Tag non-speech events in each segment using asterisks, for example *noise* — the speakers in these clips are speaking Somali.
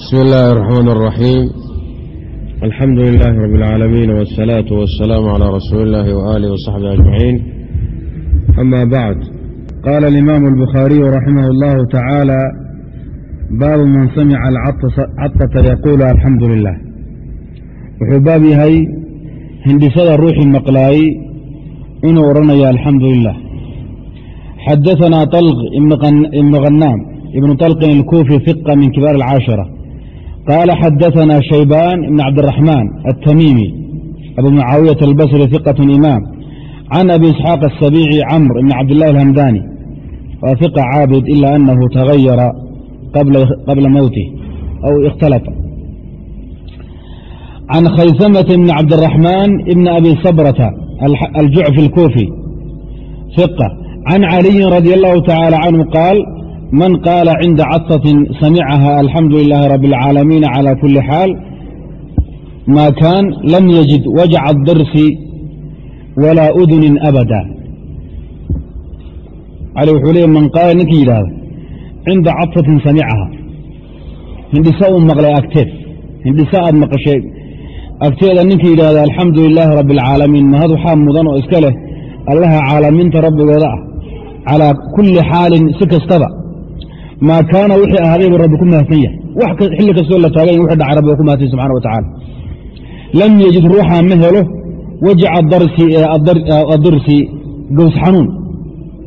بسم الله الرحمن الرحيم الحمد لله رب العالمين والصلاة والسلام على رسول الله وآله وصحبه أجمعين أما بعد قال الإمام البخاري رحمه الله تعالى باب من سمع الcaطة يقول الحمد لله wuxuu baab yahay hindhisada ruuxii maqlaayey inuu odhanaya alxamdu lilah xadaثna طلq ibn غanaam ibn طلqin الكوفي ثقة min kibaar الcاaشhرة qاala xadaثna shaybاn ibn cabdالرaحmاn التmيmي abu mucaawiyaة الbصri ثiqة imاam can abi isxاaq السabيعي cmr ibn cabdالlah الhmdani waa ثiqة caabid ila anahu تغayara qabla mowtih aw اkhtalطa can khaysamة bn cabdالرaحman bn abi sabrةa aljucfi الكوفي ثiqة can caliyi radي الlahu tacaalى canhu qaal man qaala cinda caطaةi samicaha alxamdu لilaahi rab الcaalamiin calى kuli xaal ma kaan lam yajid wajca الdirsi walaa udunin abada cali wuxuu leey man qaala ninkii yidhaahda cinda caطaةin samicaha hindhisa uu maqlay agteed hindhisa aad maqashay agteeda ninka yidhaahda alxamdu lilaahi rabbi alcaalamiin mahad waxaa mudan oo iska leh allaha caalamiinta rabbigooda ah calaa kulli xaalin si kastaba maa kaana wixii ahaaday buu rabbi ku mahadsan yahay. Wax xilli kastoo la taagany wxi dhaca rabbiga ku mahadsan subxana wa lam yejid ruuxaa ma helo wajaca darsi ee adirsi gows xanuun.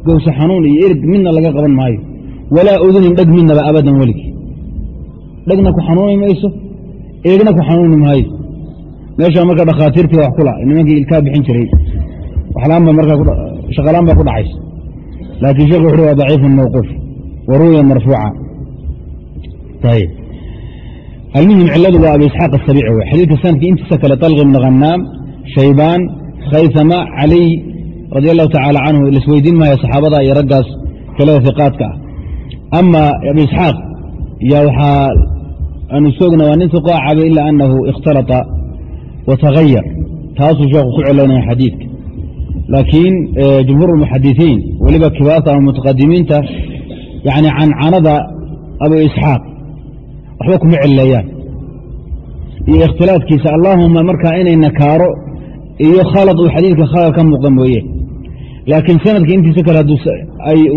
Gowsa xanuun iyo erig midna laga qaban maayo. Walaa udunin dheg midnaba abadan weligii dhegna ku xanuuni mayso erigna ku xanuuni maayo. Meesha marka dhakhaatiirtii wax kula nimankii ilkaa bixin jiray. Shaqalaan baa ku dhacaysa laakiin sheekh wuxu waa daciifu mawquuf waruwiya marfuuca. almuhim ciladu waa abu isxaaq asabici wey xadiidka sanadka intiisa kale talqi ibn khanaam shaybaan khaysama caliy radi allahu tacaala canhu laisweydiin maayo saxaabada iyo raggaas kalada hiqaadka ah ama abu isxaaq yaa waxaa aanu soogna waa nin siqo a cabay ila anahu ikhtalata wa tagayar taasuu sheekhu ku celaynaya xadiidka laakiin jumhuur اlmuxadisiin weliba kibaarta ama mutaqadimiinta yani cancanada abu isxaaq waxba kuma celeeyaan iyo ikhtilaafkiisa allaahuma markaa inay nakaaro iyo khalad uu xadiidka khalad ka muuqda mooye laakiin sanadka intiisa kale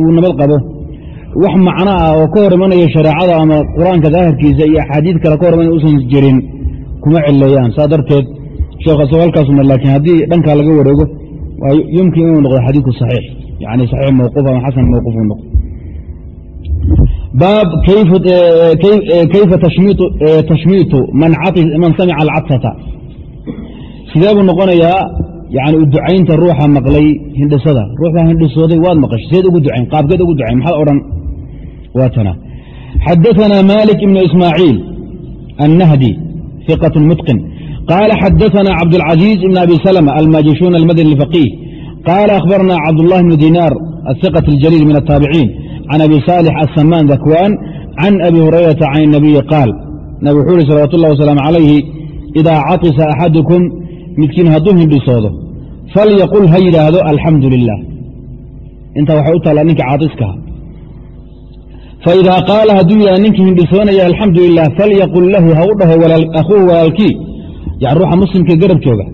uu nabad qabo wax macno ah oo ka hor imanaya shareecada ama qur'aanka daahirkiisa iyo axaadiid kale ka hor imanaya usan jirin kuma celeeyaan saa darteed sheekh asagoo halkaasuma laakiin haddii dhankaa laga wareego yumkin inuu noqdo xadiidku saxiix yani saxiix mawquuf ama xasan mawquuf uu noqdo baab kayfa tashmiitu man samica alcatata sidee buu noqonayaa yani u ducaynta ruuxa maqlay hindhisada ruux baa hindhisooday waad maqashay seed ugu ducayn qaabkeed ugu ducayn maxaad odhan waa tana xadaثana malik ibnu ismaaciil annahdi ثiqة mutqin qala xadaثna cabdالcaزيiز ibn abi slmة almajishun almadni الfaqih qala akhbarna cabdالlah bn dinar الثiqة اljaliil min الtaabiciin can abi saalix asamaan dakwaan can abi hurayrata can inabiyi qaal nabig wuxuu ihi salawat ullahi wasalaamu calayhi idaa catisa axadukum midkiin hadduu hindhisoodo falyaqul ha yidhaahdo alxamdu lilah intaa waxay u taallaa ninka caaiskaha faidaa qaala hadduu yidhahdo ninkii hindhisoonaya alxamdu lilah falyaqul lahu ha u dhaho akhuuhu walaalkii yan ruuxa muslimka garab jooga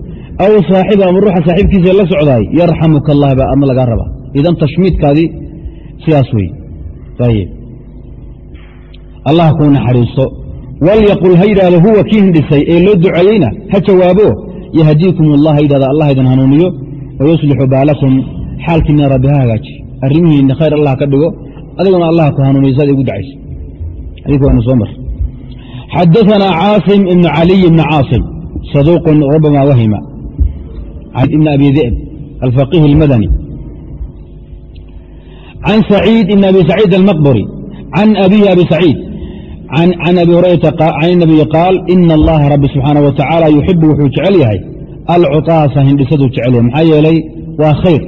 aw saaxiba ama ruuxa saaxiibkiisa la socdaay yarxamuka allah baa ama lagaa raba idan tashmiidkaadii sidaas allah kuu naxariisto walyaqul ha yidhahdo huwa kii hindhisay ee loo duceeyeyna ha jawaabo yahdiikum allah ha yidhahdo allah idin hanuuniyo wayuslixu baalakum xaalkiina rabbi ha hagaaji arrimihiina khayr allah ka dhigo adiguna allah ku hanuuniyo saad igu dacaysa xadiika waanu soo mar xadaثna caasim ibn caliy ibn caasim saduuq rubama wahima ibn abi di'b alfaqih اlmadani can saciid ibn abi saciid almaqburi can abihi abi saciid can abi hurayrata can nabiyi qaal ina allaha rabbi subxaanaه wa tacaala yuxibu wuxuu jecel yahay alcuطaasa hindhisaduu jecel yahay maxaa yeelay waa khayr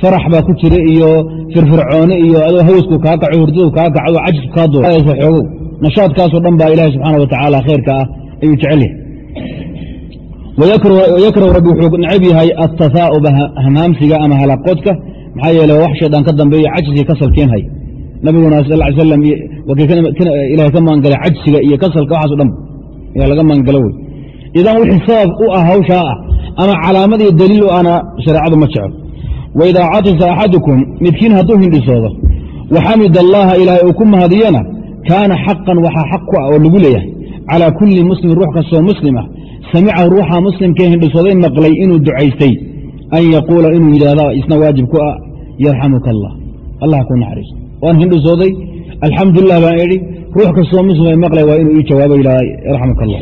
farax baa ku jira iyo firfircooni iyo adoo hawsku kaa kaco hurdadu kaa kacdo cajisku kaa xoogow nashaadkaasoo dhan baa ilahi subxaana wa tacaala khayrka ah ayuu jecel yahay wayakrahu rabbi wuxuu necab yahay halaqoodka maxaa yeele wax shaydaan ka dambeeyo cajiskii ka salkeenhay nabiguna sal ly slam ilahay ka magangalay cajsiga iyo kasalka waxaaso dhan ayaa laga magangalo wey idan wixii sabab u ah hawshaa ah ama calaamad iyo daliil u ana shareecadu ma jecel. Waidaa catisa axadukum midkiin hadduu hindhisoodo waxamid allaha ilaahay uu ku mahadiyana kaana xaqan waxaa xaq ku ah oo lagu leeyahay. Calaa kulli muslimin ruux kastoo muslim ah samicahu ruuxa muslimkee hindhisooday maqlay inuu ducaystay an yaquula inuu yidhaahda isna waajib ku ah yarxamuka allah allah ku naxariiso waan hindhisooday alxamdulilah baan idhi ruux kastoo muslim maqlay waa inuu ii jawaabo yidhahda yarxamuka allah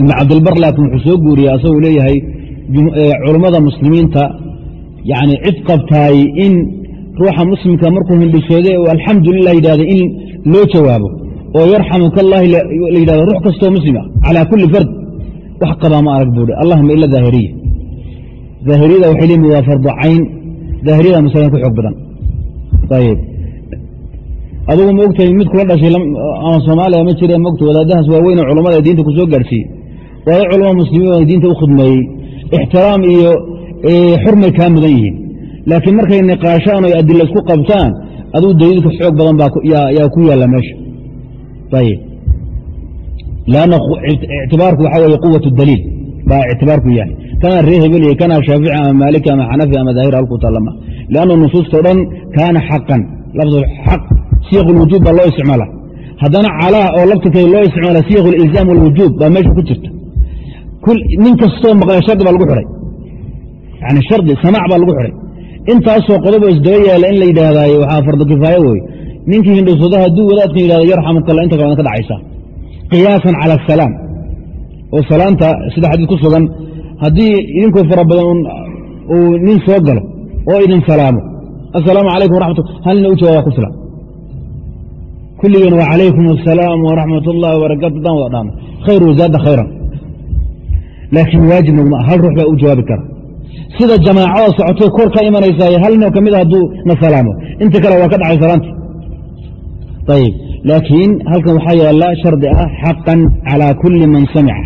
ibn cabdilbar laakiin wuxuu soo guuriyey asaguu leeyahay culummada muslimiinta yani cid qabtaay in ruuxa muslimka markuu hindhisooday oo alxamdulilah yidhahda in loo jawaabo oo yarxamuka allahi la yidhahdo ruux kastoo muslima calaa kulli fard wax qabaa ma arag buuhi allahuma ila daahiriya daahiriyada waxay leeyihiin waa fardu cayn daahiriyada masalan ku xoog badan. Ayib. Adugu ma ogtahay mid kula dhashay ama soomaaliya ma jire mogta wadaadahaas waaweyne culammada ee diinta ku soo gaadhsiiyey waada culama muslimiin oo diinta u khidmeeyey ixtiraam iyo xurmay kaa mudan yihiin. Laakiin markay niqaashaan oy adila isku qabtaan aduu daliilka xoog badan yaa ku yaalla meesha. Ayib. Lanna ictibaarku waxaa weye quwat daliil baa ictibaarku yahay. Kanaa ree hebel iyo kanaa shaafici ama maaliki ama xanafi ama daahir halku taalama lanna nusuusto dhan kaana xaqan. Lafdu xaq siyaq lwujuub baa loo isticmaala haddana calaa oo laftirkeeda loo isticmaala ilzaam walwujuub baa meesha ku jirta. Nin kastoo maqla shardi baa lagu xihay yani shardi samaac baa lagu xihay intaasoo qodobo isdaba yaalla in la yidhaahdaay waxaa fardo kifaayo wey. Ninkii hindhisooda hadduu wadaadkan yidhahdo yarxamukalla inta kale ka dhacaysa. Qiyaasan cala asalaam oo salaanta sida xadiis ku sugan haddii idinkoo fara badan uu nin soo galo oo idin salaamo assalaamu calaykum waraxmat hal nina u jawaaba ku filan. Kulligeen wa calaykum asalaam waraxmat ullahi wabarakatu haddaan wada dhaamo khayr wazaada khayran. Laakiin waajib naguma hal ruux baa u jawaabi kara. Sida jamaacada socotay kor ka imanaysaay hal nin oo ka mid a hadduu na salaamo inta kale waa ka dhacay salaantii. Ayib laakiin halkan waxaa yaalla shardi ah xaqan calaa kulli man samica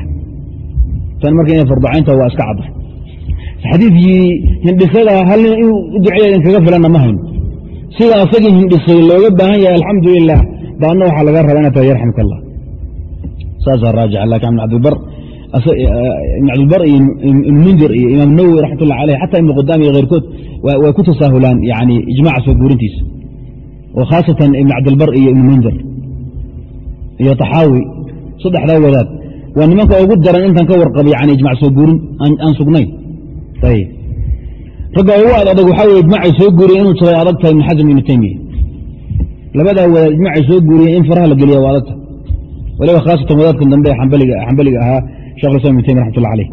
tan marka inay farducaynta waa iska cadda xadiidkii hindhisada hal nin inuu u idinkaga filanna ma hayno sida asagii hindhisay looga baahan yahay alxamdu lilah baadna waxaa laga raba inay tahay yarxamka allah saasaa raajixa laakiin ibn cabdilbar ibn cabdilbar iyo ibn mundir iyo imaam nawowi raxmat ullah aleyh xata ibn qudaam iyo keyrkood way ku tasaahulaan yani ijmaca soo guurintiisa. Oo khaasatan ibn cabdilbar iyo ibn mundir. Iyo taxaawi saddexdaa wadaad waa nimanka ugu daran intan ka warqaba yani ijmac soo guurin aan sugnayn. Ragga ugu ad adag waxaa ijmacay soo guuriyen inuu jiray adag tahay ibn xasm ibnu taymiya labadaa wadaad ijmacay soo guuriyen in faraha la geliya waa adag tahay. Waliba khaasatan wadaadkan dambe xambaliga ahaa shekh islam ibn taymiya raxmat ullah aleyh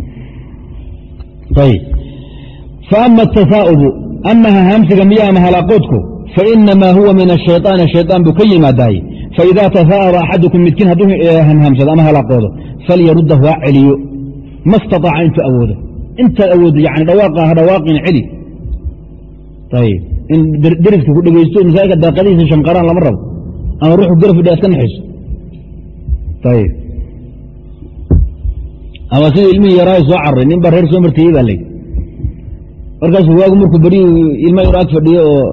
faama atafaa'ubu amaha haamsiga miya ama halaaqoodku fainamaa huwa min ashayطaani shayطaan buu ka yimaadaaye faida tafaa'aba axadukum midkiin hadduu hamhaamsado ama halaaqoodo falyaruddahu ha celiyo ma staطaaca intuu awoodo intaad awoodo yani dhawaaqa ha dhawaaqin celi in deriska ku dhegeysto masaajidka daaqadihiisa shanqaraan lama rabo ama ruuxu garaf idha iska ayib ama sida ilmihii yaraayo soo cararay nin baa reer soo marteeyey baa layidhi markaasuu waagu markuu beriyu ilma yaro ag fadhiyo oo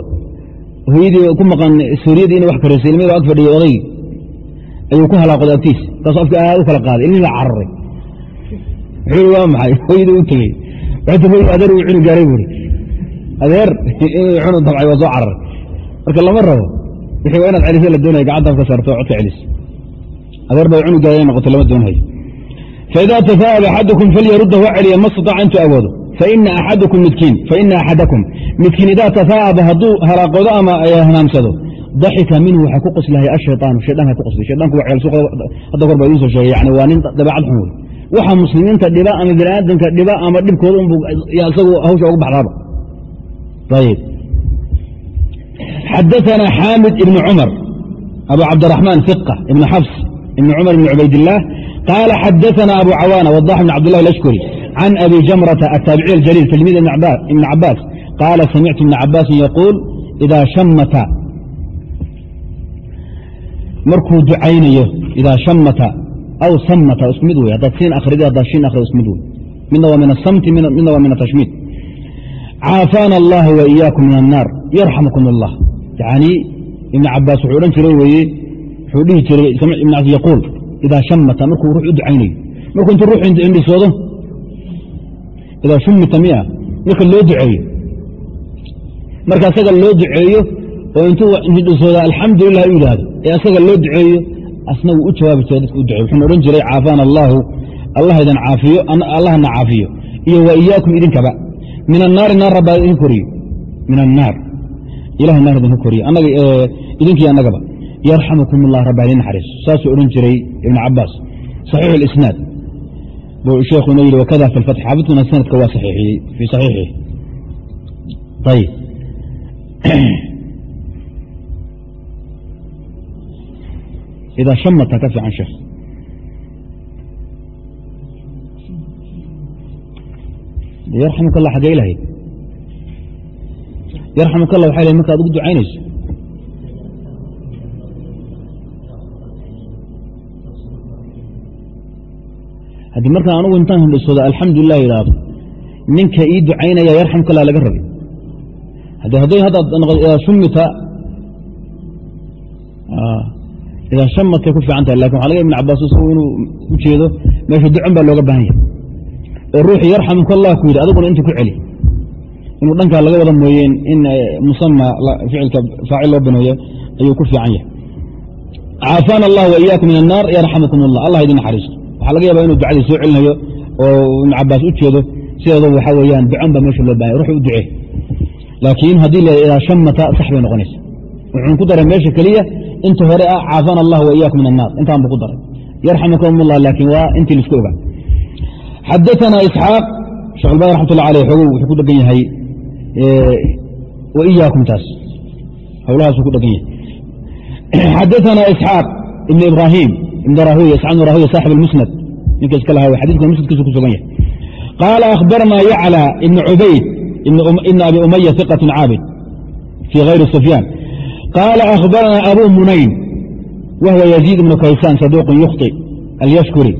hooyadii ku maqan suuriyadii ina wax karaysay ilma yaro ag fadhiyo odaygii ayuu ku halaaqoday agtiisa markaasuu afka aad u kala qaaday. Ilmihii baa cararay. Wuxuu waa maxay? Hooyadii u tegey wuxuu hooy adeer uu cuni gaaray buuri adeer inuu cunu dabcay waa soo cararay. Marka lama rabo. Wixii waa inaad celiso la doonaya gacanta ka saarto codka celis. Adeer baa cuni gaaray noqoto lama doonhayo faida tafaa'aba axadukum falyaruddahu ha celiya ma staaca intuu awoodo faina axadakum midkiin faina axadakum midkiin idaa tafaa'aba hadduu halaaqoodo ama hanaamsado daxika minhu waxaa ku qoslahaya ashayaan shaydanka ku qosla shaydanku waa ceel suuqda hadda kor baa idiin soo sheegay yani waa nin dabeecad xun wey waxa muslimiinta dhiba ama bani aadamka dhiba ama dhibkooda unbu isagu hawsha ugu baxdaaba ayib xadaana xaamid ibni cumar abu cabdiraxmaan fiqa ibni xafs ibni cumar ibni cubaydillaah qaala xadaana abu cawaana wadax ibn cabdillahi alashkuri can abi jamrata ataabici aljaliil tilmiid ibn cabaas qaala samictu ibna cabaasin yaquul idaa shamata markuu ducaynayo idaa shamata aw samata isku mid wey haddaad siin akhrida haddaad shin akhrido isku mid wey midna waa min asamti midna waa min atashmiid caafaana allah wa iyaakum min annaar yarxamkum allah yani ibn cabaas wuxuu odhan jiray weye wuxuu dhihi jiray ibn cas yaquul idaa shamata markuu ruux u ducaynayo markuu intuu ruux indhisoodo idaa shumita miya marka loo duceeyo marka asaga loo duceeyo oo intuu indhisooda alxamdulilah u yidhaahdo ee asaga loo duceeyo asna wuu u jawaabi jiray dadka u duceey wuxuuna odhan jiray caafaana allaahu allahdan caafiyo allahna caafiyo iyo wa iyaakum idinkaba min annaari naar rabbaa idinka koriyo min annaar ilahay naar idinka koriyo idinkii annagaba yarxamukum allah rabba idin naxariiso saasuu odhan jiray ibn cabaas saxiix اlisnaad buu sheekhu inoo yidhi wakada fi lfatx xaafidkuna sanadka waa saxiixiyey fii saxiixihi. Ayib. *clears throat* Idaa shamata ka fiican sheekh. Yarxamuk allah xagee ilahay yarxamuk allah waxay lh marka ad ugu ducaynayso haddii markaan anugu intaan hindhisooda alxamdulilah idhaahdo ninka ii ducaynaya yarxamka laga rabay hadday haddaad idaa shumita idaa shamatay ku fiican tahay. Lakin waxa laga ibn cabaas isagu inuu u jeedo meesha ducon baa looga baahan yahay. Oo ruuxii yarxamuka allah ku yidhi adiguna intu ku celi. Inuu dhankaa laga wada mooyeen in musama ficilka faacil loo baneeyo ayuu ku fiican yahay. Caafaana allah wa iyaakum min annaar yarxamukum allah allah idin naxariisto waxaa laga yaaba inuu ducadii soo celinayo oo ibn cabaas u jeedo sideedaba waxaa weyaan ducon baa meesha loo bahanya ruux u ducee. Laakiin haddii la shamata sax bay noqonaysa. Wuxuun ku daray meesha keliya inta hore ah caafana allah wa iyaakum min annaar. Intaan buu ku daray. Yarxamukum allah laakiin waa intii la isku ogaa xadaana isxaaq shekh albani raxmat ullah aleyh xogow wuxuu ku dhegan yahay wa iyaakum taas. Howlahaasuu ku dhegan yahay. *clears throat* Xadaana isxaaq ibn ibraahim ibn rahuya isxaaq ibn rahuya saaxib almusnad ninka iska lahaa xadidka musnadkiisu ku sugan yahay qaala akhbarana yaclى ibn cubayd ibn abi umaya iqat caabid fii hayri sufyaan qaala akhbarana abu munayn wahwa yaziid ibnu kaysaan saduuqun yukhطi alyashkuri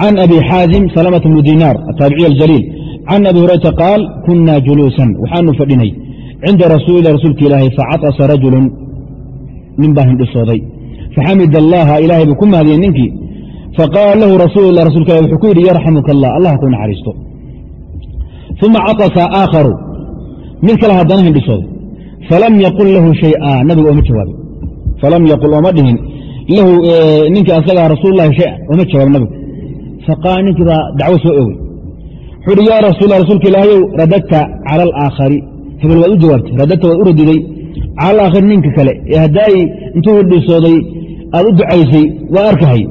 can abi xaazim salamaة bnu dinaar ataaبiciy aljaliil can abi hurayrata qaal kuna juluusan waxaanu fadhinay cinda rasuulilah rasuulka ilaahay facطasa rajulu nin baa hindhisooday faxamid allaha ilaahay buu ku mahadiyey ninkii. Faqaala lahu rasuul lah rasulka wuxuu ku yidhi yarxamuka allah allah ku naxariisto. Uma caطasa aakharu mid kale haddana hindhisooday. Falam yaqul lahu shayئa nabiga ooma jawaabin. Falam yaqul ooma dhihin. Lahu ninkii asagaa rasuul lahi shaya ooma jawaab nabigu. Faqaala ninkii baa dacwo soo owey wuxuu uhi yaa rasuul rasuulka ilaahayow radadta cala alaakhari hebel waad u jawaabtay radadta waad u radiday cala alaakhari ninka kale ee haddaay intuu hindhisooday aad u ducaysay waa arkahay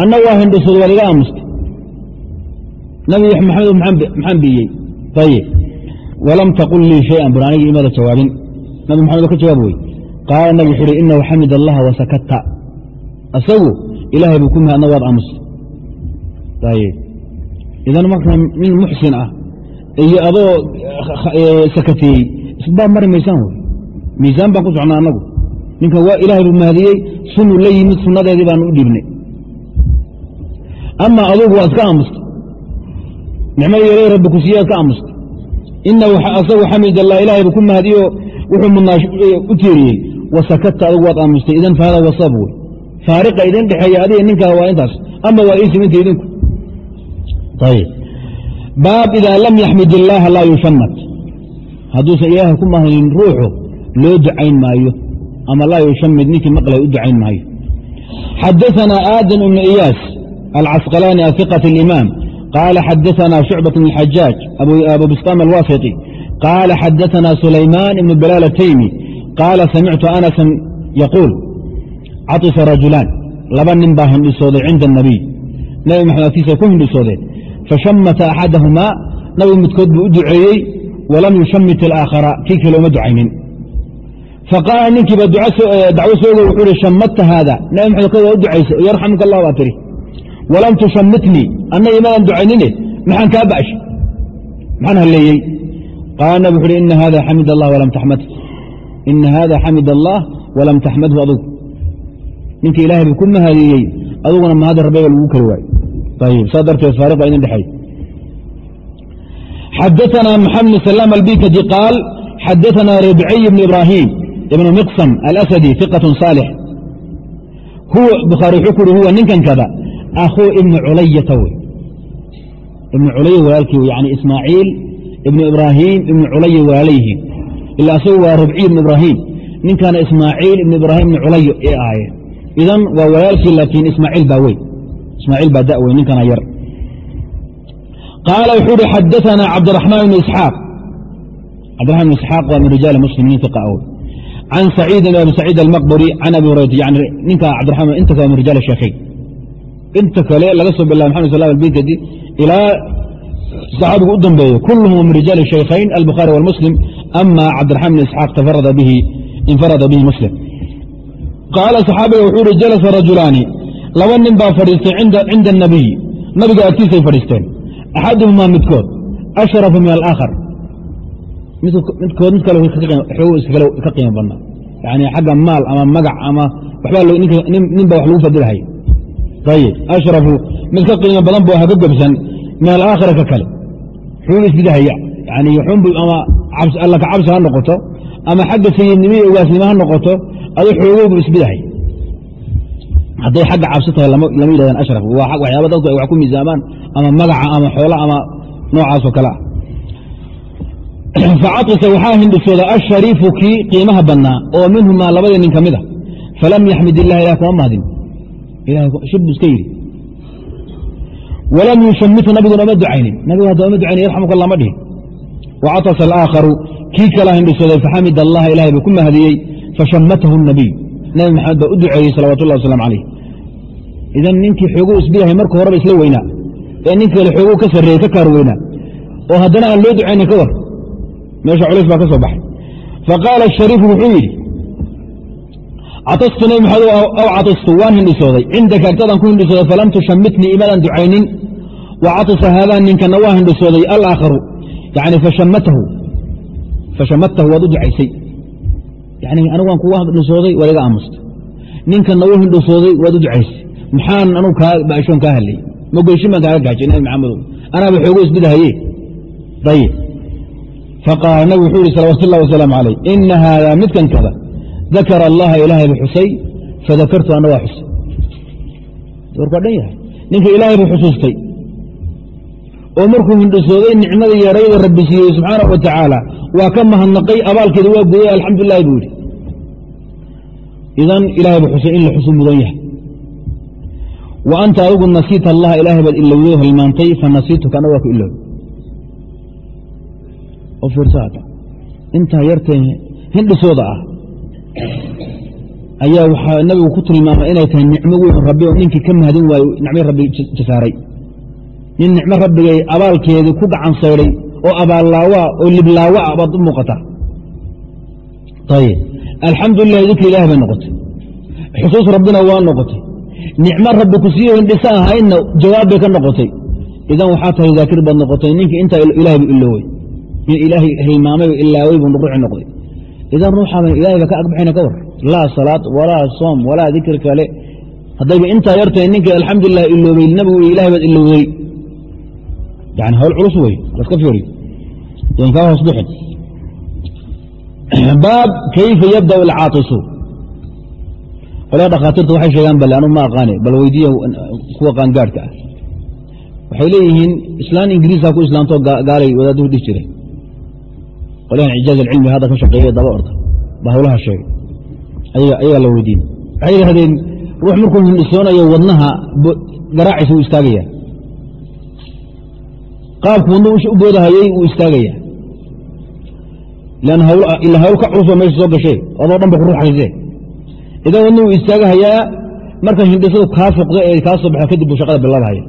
anna waa hindhisooday waad iga aamustay nabi maxamed maxaan biiyey ayib walam taqul lii shayan bur anigii imaada jawaabin nabi maxamed oo ka jawaab wey qaala nabi wuxuu uhi inahu xamid allaha wasakatta asagu ilaahay buu ku mahadna waad aamustay ayib idan marka nin muxsin ah iyo adoo sakateeyey isbaab mari maysaan wey miisaan baan ku socnaa annagu ninkan waa ilaahay buu mahadiyey sunuu la yimid sunnadeedii baanu u dhiibnay ama adugu waa iska aamustay nicmadii yare rabbi ku siiyaad ka aamustay inahu asagu xamid allah ilahay buu ku mahadiyo wuxuu mudnaa u tiiriyey. Wasakata adugu waad aamustay idan fahada wasab wey faariqa idin dhexeeya adiga ninkaa waa intaas. Ama waa ii siminta idinku. Baab idaa lam yaxmid illaaha laa yushamat hadduusan ilaahay ku mahadin ruuxu loo ducayn maayo ama laa yushamid ninkii maqlay u ducayn maayo xadaثana aadam ibnu iyaas alcasqalaani ahiqaة اlimaam qaala xadaثana shucbaة bn اxajaaj abu bistam alwasiطi qaala xadaثana sulaymaan ibn bilaal ataymi qaala samictu anasan yaquul caطisa rajulaan laba nin baa hindhisooday cinda الnabiy nabi maxamed agtiisa ku hindhisoodeen fashamata axadahumaa nabigu midkood buu u duceeyey walam yushamit alaakhara kii kale uma ducaynin faqaala ninkiiba dacwo soogo wuxuu hi shamadta haada nabi maxamed ka waa yarxamuka allah baa tiri walam tushamitnii anna imadan ducaynine maxaan kaa ba'shay maxaan halleeyey qaala nabi wuxu uhi ina hada xamid allah walam taxmad ina hada xamid allah walam taxmadhu adugu ninka ilaahay buu ku mahadiyey aduguna mahadda rabbiga lagu kari waayo ayib saa darteed faariq baa idin dhexay xadaثana maxamed bn salaam albikadi qaal xadaثana ribciy bn ibraahim ibnu miqsam alasadi iqatun saalix bukhaari wuxuu ku uhi huwa ninkan kada akhuu ibni culayata wey ibnu culaya walaalkii wey yani ismaaciil ibnu ibraahim ibnu culaya walaalayhiin ila asagu waa rubciy ibnu ibraahim ninkana ismaaciil ibnu ibraahim ibnu culayo ee ahaayeen idan waa walaalkii laakiin ismaaciil baa wey ismaaciil baa da wey ninkana yar. Qaala wuxuu uhi xadaanaa cabdiraxmaan ibnu isxaaq. Cabdiraxman ibn isxaaq waa min rijaali muslimiin iqa aw can saciidin abi saciid almaqburi can abi hurayra yani ninka cabdiraxmaan inta kale min rijaal sheekhayn inta kale laga soo bilaba maxamed sal albikadi ilaa saxaabigu u dambeeyo kulluhum min rijaali shaykhayn albukhaari walmuslim ama cabdiraxmaan ibn isxaaq infarada bihi muslim qaala saxaabiga wuxuu uhi jalasa rajulaani laba nin baa fadhiistay cinda anabiy nabiga agtiisay fadhiisteen axaduhumaa midkood ashrafu min alaakhar midkood mid kale ka qiimo badnaa yani xagga maal ama magac ama nin ba wax lagu fadilhay ayib ashrafu mid ka qiimo badan bo haga gebsan min alaakhira ka kale. Xuu isbidahaya yani ama alla cabsi ha noqoto ama xagga sayidnimo iyo ha noqoto adu xoogowbu isbidahay hadday xagga cabsi tahay lama yidhahdaan ashraf waxyaaba dadku ay wax ku miisaamaan ama magaca ama xoola ama noocaasoo kale ah facatisa waxaa hindhisooda ashariifu kii qiimaha badnaa oo minhumaa labadii nin ka mid a falam yaxmid ilah ilah kuma mahdin shib iska yidhi walam yushamitu nabiguna oma ducaynin nabigu hadda oma ducaynin yarxamuka allah ma dhihin wacatasa alaakharu kii kala hindhisooday faxamid allah ilahay buu ku mahdiyey fashamatahu nabiy nabi maxamed baa u duceeyey salawat ullah waslaam calayh idan ninkii xooguu isbidahay marka horeba isla weynaa ee nin kale xooguu ka sarreeyey ka kaar weynaa oo haddana aan loo ducaynin ka war meesha culays baa ka soo baxay. Faqaala ashariifu wuxuu yidhi catastu nabi maxamed aw catastu waan hindhisooday. Cindaka agtadaan ku hindhisooday falam tushamitnii imaadaan ducaynin. Wa catasa haadaa ninkana waa hindhisooday alaakharu yani fashamatahu waad u ducaysay. Yani anigu waan kuga hindhisooday waad iga aamusta. Ninkana wuu hindhisooday waad u ducaysay. Maxaan anugu baashoon kaa hadlayy magoyshin baan kaaga gaajay nabi maxamedow anaaba xoogo isbidahaye ayib faqaala nabig wuxuu yihi salawat ullahi wasalaamu calayh ina haadaa midkan kada dakara allaha ilaahay bu xusay fadakartu ana waa xusay. Waa dhan yahay. Ninka ilaahay buu xusuustay. Oo markuu hindhisooday nicmada yarayda rabbi siiyey subxaanahu wa tacaala waa ka mahadnaqay abaalkeeda waa gooyey alxamdulilahi buu yidhi. Idan ilahay buu xusay in la xusu mudan yahay. Wa anta adigu nasiita allaha ilaahay baad ilowday o hilmaantay fa nasiituka ana waa ku ilowday oo fiirsaata intaa yartee hindhisooda ah ayaa waxaa nabigu ku tilmaamay inay tahay nicmo weyn rabbi oo ninkii ka mahadin waayo nicmo rabbi jasaaray nin nicmo rabbigay abaalkeedii ku gacan saydhay oo abaallaawa oo liblaawa ah baad u muuqataa ayib alxamdulilah dikri ilaah bay noqotay. Xusuus rabbina waa noqotay. Nicmo rabbi ku siiyo hindhisa ahaydna jawaab bay ka noqotay. Idan waxaa tahay daakir baad noqotay ninkii intaa ilahay buu iloowey nin ilaahay hilmaamay ilaawey buu ruuxi noqday. Idan ruuxaaba ilahay ba ka agbaxayna ka war. Laa salaad walaa soom walaa dikri kale. Haddayba intaa yartahay ninka alxamdulilah iloobay nabigu ilahay baad ilowday yani hawl culus wey laska fiiriyo. Yan kaa hoos bixin. *clears throat* Baab kayfa yabda alcaaisu qolyaa dhakhaatiirta waxay sheegaan bale anu ma aqaane bal weydiiya kuwa qaangaadhka ah. Waxay leeyihiin islaan ingiriiska ku islaamtoo gaalay wadaadduhu dhihi jire qolyahan ijaaz alcilmi hadda ka shaqeeye daba orda ba hawlaha sheegay ayagaa la weydiin waxay yidhahdeen ruux markuu hindhisoonayo wadnaha garaaciisa uu istaagaya qaabku wadnuhu u boodahayey uu istaagaya lan ila hawl ka culusoo meesha soo gashe adoo dhan ba ku ruuxayse idan wadnuhu uu istaagahayaa marka hindhisadu kaa foqda ee kaa soo baxa kadib buu shaqada bilaabhaya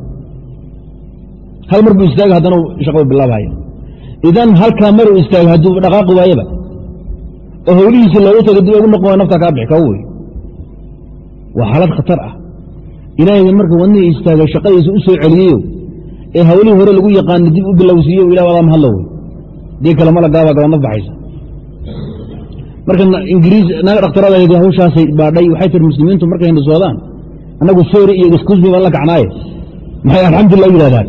hal mar buu istaaga haddana shaqadu bilaabhaya idan halkaa maruu istaago hadduu dhaqaaqi waayaba oo hawlihiisi loogu tago dib ugu noqon naftaa kaa bixi kaw wey waa xaalad khatar ah. Ilaahayga marka wadnihii istaagay shaqadiisa u soo celiyeyo ee hawlihii hore lagu yaqaana dib u bilowsiiyo ilah wadaa mahadlo wey dii kale mala gaaba gaba naf baxaysa. Marka ingiriis naga dhakhtarada hawshaasay baadhay. Waxay tiri muslimiintu markay hindhisoodaan annagu soori iyo excusmi baan la kacnaaye maxay alxamdulilah yidhahdaan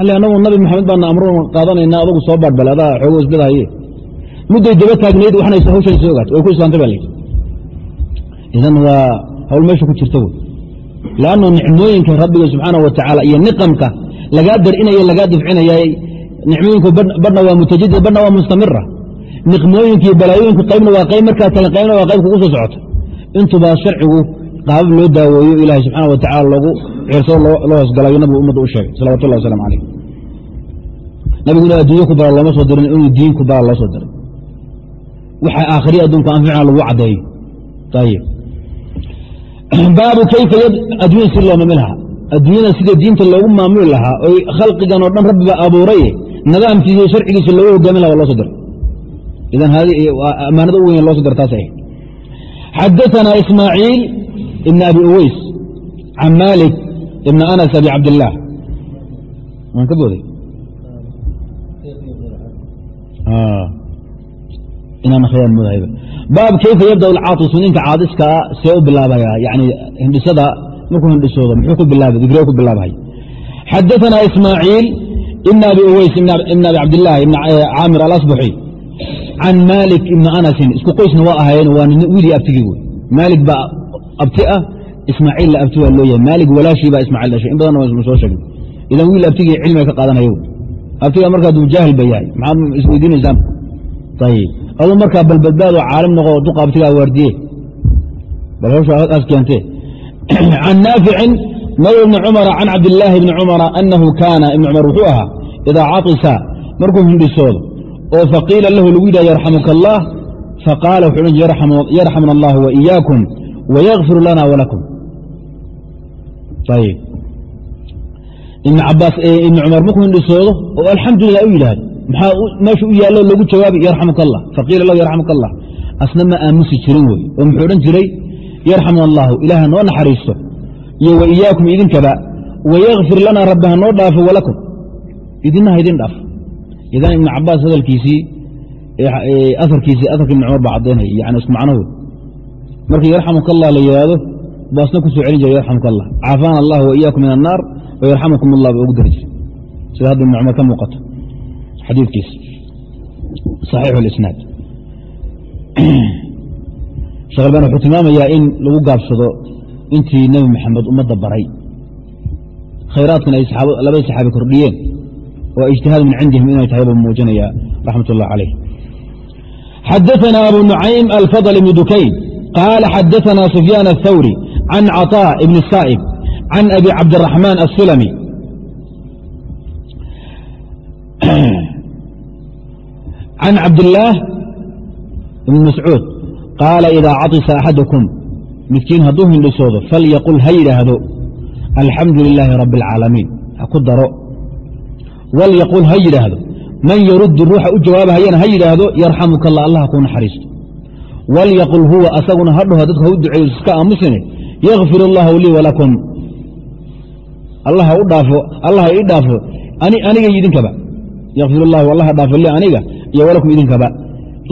xalli annagu nabi maxamed baana amro qaadanaynaa adugu soo baadhbale adaa xoogo isbadahaye mudday daba taagnayd waxna hawshan soo ogaatay way ku islaantay baa layidhi idan waa hawl meesha ku jirta wey. Lannu nicmooyinka rabbiga subxaanah wa tacaala iyo niqamka lagaa dar'inaya lagaa difcinayay nicmooyinku badhna waa mutajadid badhna waa mustamira niqmooyinkiiyo balaayooyinku qaybna waa qayb markaa tagan qaybna waa qayb kugu soo socota. Intubaa sharcigu qaabab loo daaweeyo ilaahay subxaana wa tacala loogu ciirsado loo hoosgalayo nabigu ummadda u sheegay salawatullah waslamu calayh nabiguna adduunye ku bara looma soo dirin inuu diin ku bara loo soo diray waxa aakhiriya adduunku anficna lagu caddeeyo ayib *clears throat* baabu kayfa adduunya si loo maamil lahaa adduunyada sida diinta loogu maamuli lahaa oy khalqigan oo dhan rabbiba abuuraye nidaamkiisa sharcigiisa loogu hogaamin laha waa loo soo diray. Idan ammaanada u weyn loo so dira taas ahayd xadaثana ismaaciil ibn abi uweys can malik ibn anas abi cabdillaah waan ka booday inaan akhriyaan moodahayba baab kayfa yabda alcaatisu ninka caadiskaa see u bilaabaya yani hindhisada markuu hindhisoodo muxuu ku bilaaba digree ku bilaabhay xadaثana ismaaciil ibn abi uweys ibn abi cabdillaah ibn caamir alasbuxi can maalik ibni anasin. Isku qoysna waa ahaayeen waa wiilii abtigii wey maalik baa abti ah ismaaciilla abti waa loo yahay. Maalik walaashii baa ismaaciil dhashay in badanna waa soo sheegay idan wiil abtigii cilmiga ka qaadanaya abtiga markaa duu jaahil ba yahay maxaad isweydiinaysaan ayib aduu markaa balbadbaadoo caalim noqo duqa abtigaa waardiye. Bal hawsha aas keentee *clears throat* can naaficin mawla ibni cumara can cabdillaahi ibni cumara anahu kaana ibni cumar wuxuu ahaa idaa catisa markuu hindhisoodo oo faqiila lahu lagu yidhah yarxamuka allah faqaala wuxuu odhan yarxamna allah waiyaakum wayakfir lana walakum ayib ibn cabaas ibni cumar markuu hindhisoodo oo alxamdulilah u yidhaahdo maxaa meesha u yaallo lagu jawaabi yarxamuka allah faqiila lahu yarxamuka allah asna ma aamusi jirin wey oo muxuu odhan jiray yarxamna allahu ilaah noo naxariisto iyo waiyaakum idinkaba wayakfir lana rabbi ha noo dhaafo walakum idinna ha idin dhaafo idan ibn cabaas hadalkiisii aarkiisii aarka ibn cumar baa caddaynaya yani isku macnahood markii yarxamuka allah la yidhaahdo baasna ku soo celin jira yarxamuka allah caafaana allah waiyaakum min annaar wayarxamukum allah ba ugu dari jira sida hadda ibn cumar ka muuqato xadiidkiisa saxiixu lisnaad shekh albaan wuxuu tilmaamayaa in lagu gaabsado intii nebi maxamed ummadda baray khayraadkan ay labada saxaabi kordhiyeen oo ijtihaad min cindihim inay tahay buu muujinaya raxmat ullah calayh xadaثna abu nucaym alfadl ibn dukayn qaala xadaثna sufyaan aلthawri can caطاء ibn الsa'ib can abi cabdالraxmaan الsulami can cabdillaah ibn mascuud qaala idaa caطisa axadukum midkiin hadduu hindhisoodo falyaqul ha yidhaahdo alxamdu lilaahi rabi اlcaalamiin ha ku daro walyaqul ha yidhaahdo man yaruddu ruuxa u jawaabahayana ha yidhaahdo yarxamuka allah allah kuu naxariisto walyaqul huwa asaguna ha dhaho dadka ha u duceeyo iska aamusine yakfir allahu lii walakum allah u dhaafo allah ii dhaafo aniga iyo idinkaba yakfir allahu allah dhaafo lii aniga iyo walakum idinkaba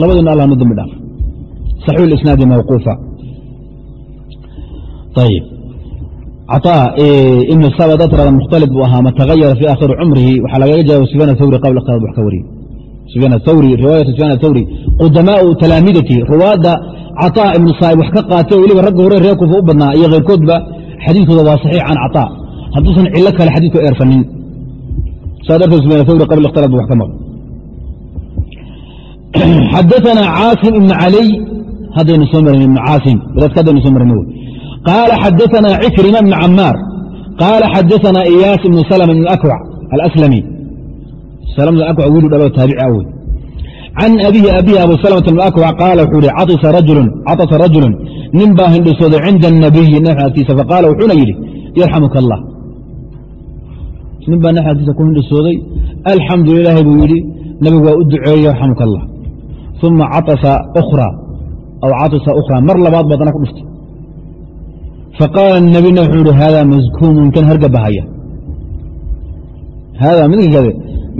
labaduna allah nu dambi dhaafo saxiix isnaadi mawquufa ayib caطaa ibn saba dad tirada mukhtalid buu ahaa ma tagayara fi aakhiri cumrihi waxaa lagaga jawaaba sufyaan athawri qabla khilad wax ka wariyey sufyaan athawri riwaayatu sufyaan athawri qudamaau talaamidati ruwaadda caطaa ibnu saa'ib wax ka qaatay oo weliba ragga hore reer kufa u badnaa iyo keyrkoodba xadiidkooda waa saxiix can caطaa hadduusan cilo kale xadiidku eerfanin. Saa darteed sufyaan thawri qabl ikhtilad bu wax ka maql *clears throat* xadaana caasim ibn calay haddaynu soo marin ibn caasim wadaadka haddaynu soo marin qaala xadaana cikrima ibn camaar qaala xadaana iyaas ibn salm ibn akwac alaslami. Salm ibn akwac wiilu dhaloo taabici ah awey can abihi abihi abu salmt ibn akwac qaala wuxuu yihi catasa rajulun nin baa hindhisooday cinda الnabiyi nabi agtiisa faqaala wuxuuna yidhi yarxamuka allah nin baa naxalkiisa ku hindhisooday alxamdu lilaahi buu yidhi nabigu waa u duceeyey yarxamka allah uma caasa ra aw catasa ukhraa mar labaad buu adana ku dhuftay. Faqaala anabina wuxuu yihi haadaa maskuumun kan hargabahaya haadaa midka kade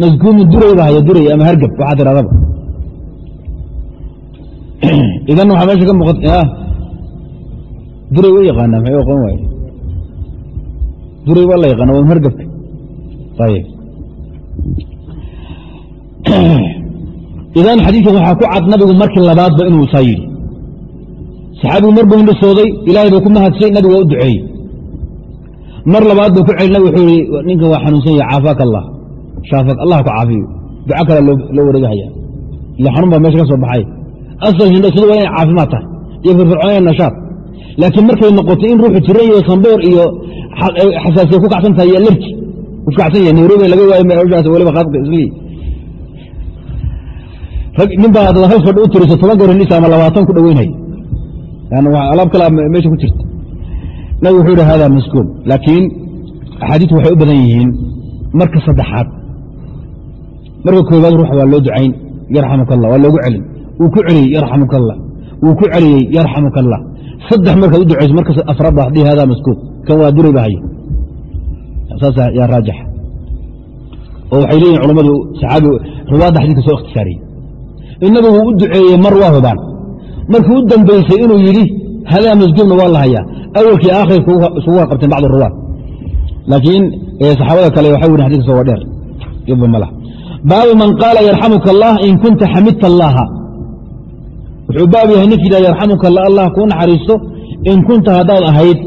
maskuumun duray bahaya duray ama hargab waxaa tihahdaba *clears throat* idan waxaa meesha ka muuqata ah, duray way yaqaana maxay aqoon waaye duray waa la yaqaana waa hargabka idan xadiidkan waxaa ku cad nabigu markii labaadba inuu saa yidhi saxaabigu mar buu hindhisooday ilaahay buu ku mahadsay nabigu waa u duceeyey mar labaad buu ku celi nabig wuxuu yihi ninkan waa xanuunsan yahay caafaaka allah shaafak allah ku caafiyo duco kale loo wareegahaya ila xanuun baa meesha ka soo baxay asal hindhisadu waa inay caafimaad tahay iyo firfircoonaya nashaad laakiin markay noqotay in ruuxu jiran iyo samboor iyo xasaasiya ku kacsan tahay iyo lerji ku kacsan yahay nairobi laga waayo meeshaas waliba khaaska isli nin baa hal fadhi u tiriso toban goor hindhisa ama labaatan ku dhoweynhay alaab kale meesha ku jirta. Nabig wuxuu yidhi hada maskuub laakiin axaadiitu waxay u badan yihiin marka saddexaad. Marka koowaad ruux waa loo ducayn yarxamuka allah waa loogu celin. Wuu ku celiyey yarxamuka allah wuu ku celiyey yarxamuka allah saddex markaad u ducayso marka afraad baa dhihi hada maskuub kan waa duray ba hayo. saas yaa raajixa oo waxay leeyihiin culammadu saxaabi ruwaadda xadiidka soo ikhtisaariyey. inagu wuu u duceeyey mar waa hubaan. markii u dambaysay inuu yidhi hadaa maskuubna waa la hayaa. Awelkii isugu warqabteen bacd ruwaad laakiin saxaabada kale waxay wrin xadika waa dheer. Yadba ma lah baabu man qaala yarxamuka allah in kunta xamidta allaha wuxuu baab yahay ninki yidhah yarxamuka allah kuu naxariisto in kunta haddaad ahayd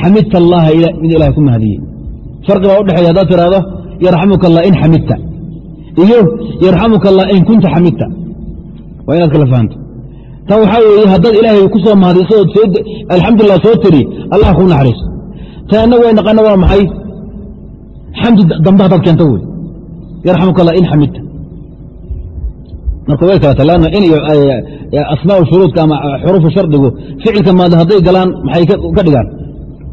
xamidta allaha mid ilahay ku mahadiyey farqi baa udhexeeya haddaad tiraahdo yarxamuka allah in xamidta. Iyo yarxamuka allah in kunta xamidta. Waa inaad kala fahanto. Tan waxaa weeye haddaad ilaahay ku soo mahadiso ood alxamdulilah soo tiri allah kuu naxariiso tan inagu way naqana waa maxay? Xamdi dambe haddaad keento wey. Yarxamuka allah in xamidta. Marka way kalata lanna in iyo asmaau shuruudka ama xuruufu shardigu ficilka maada hadday galaan maxay ka dhigaan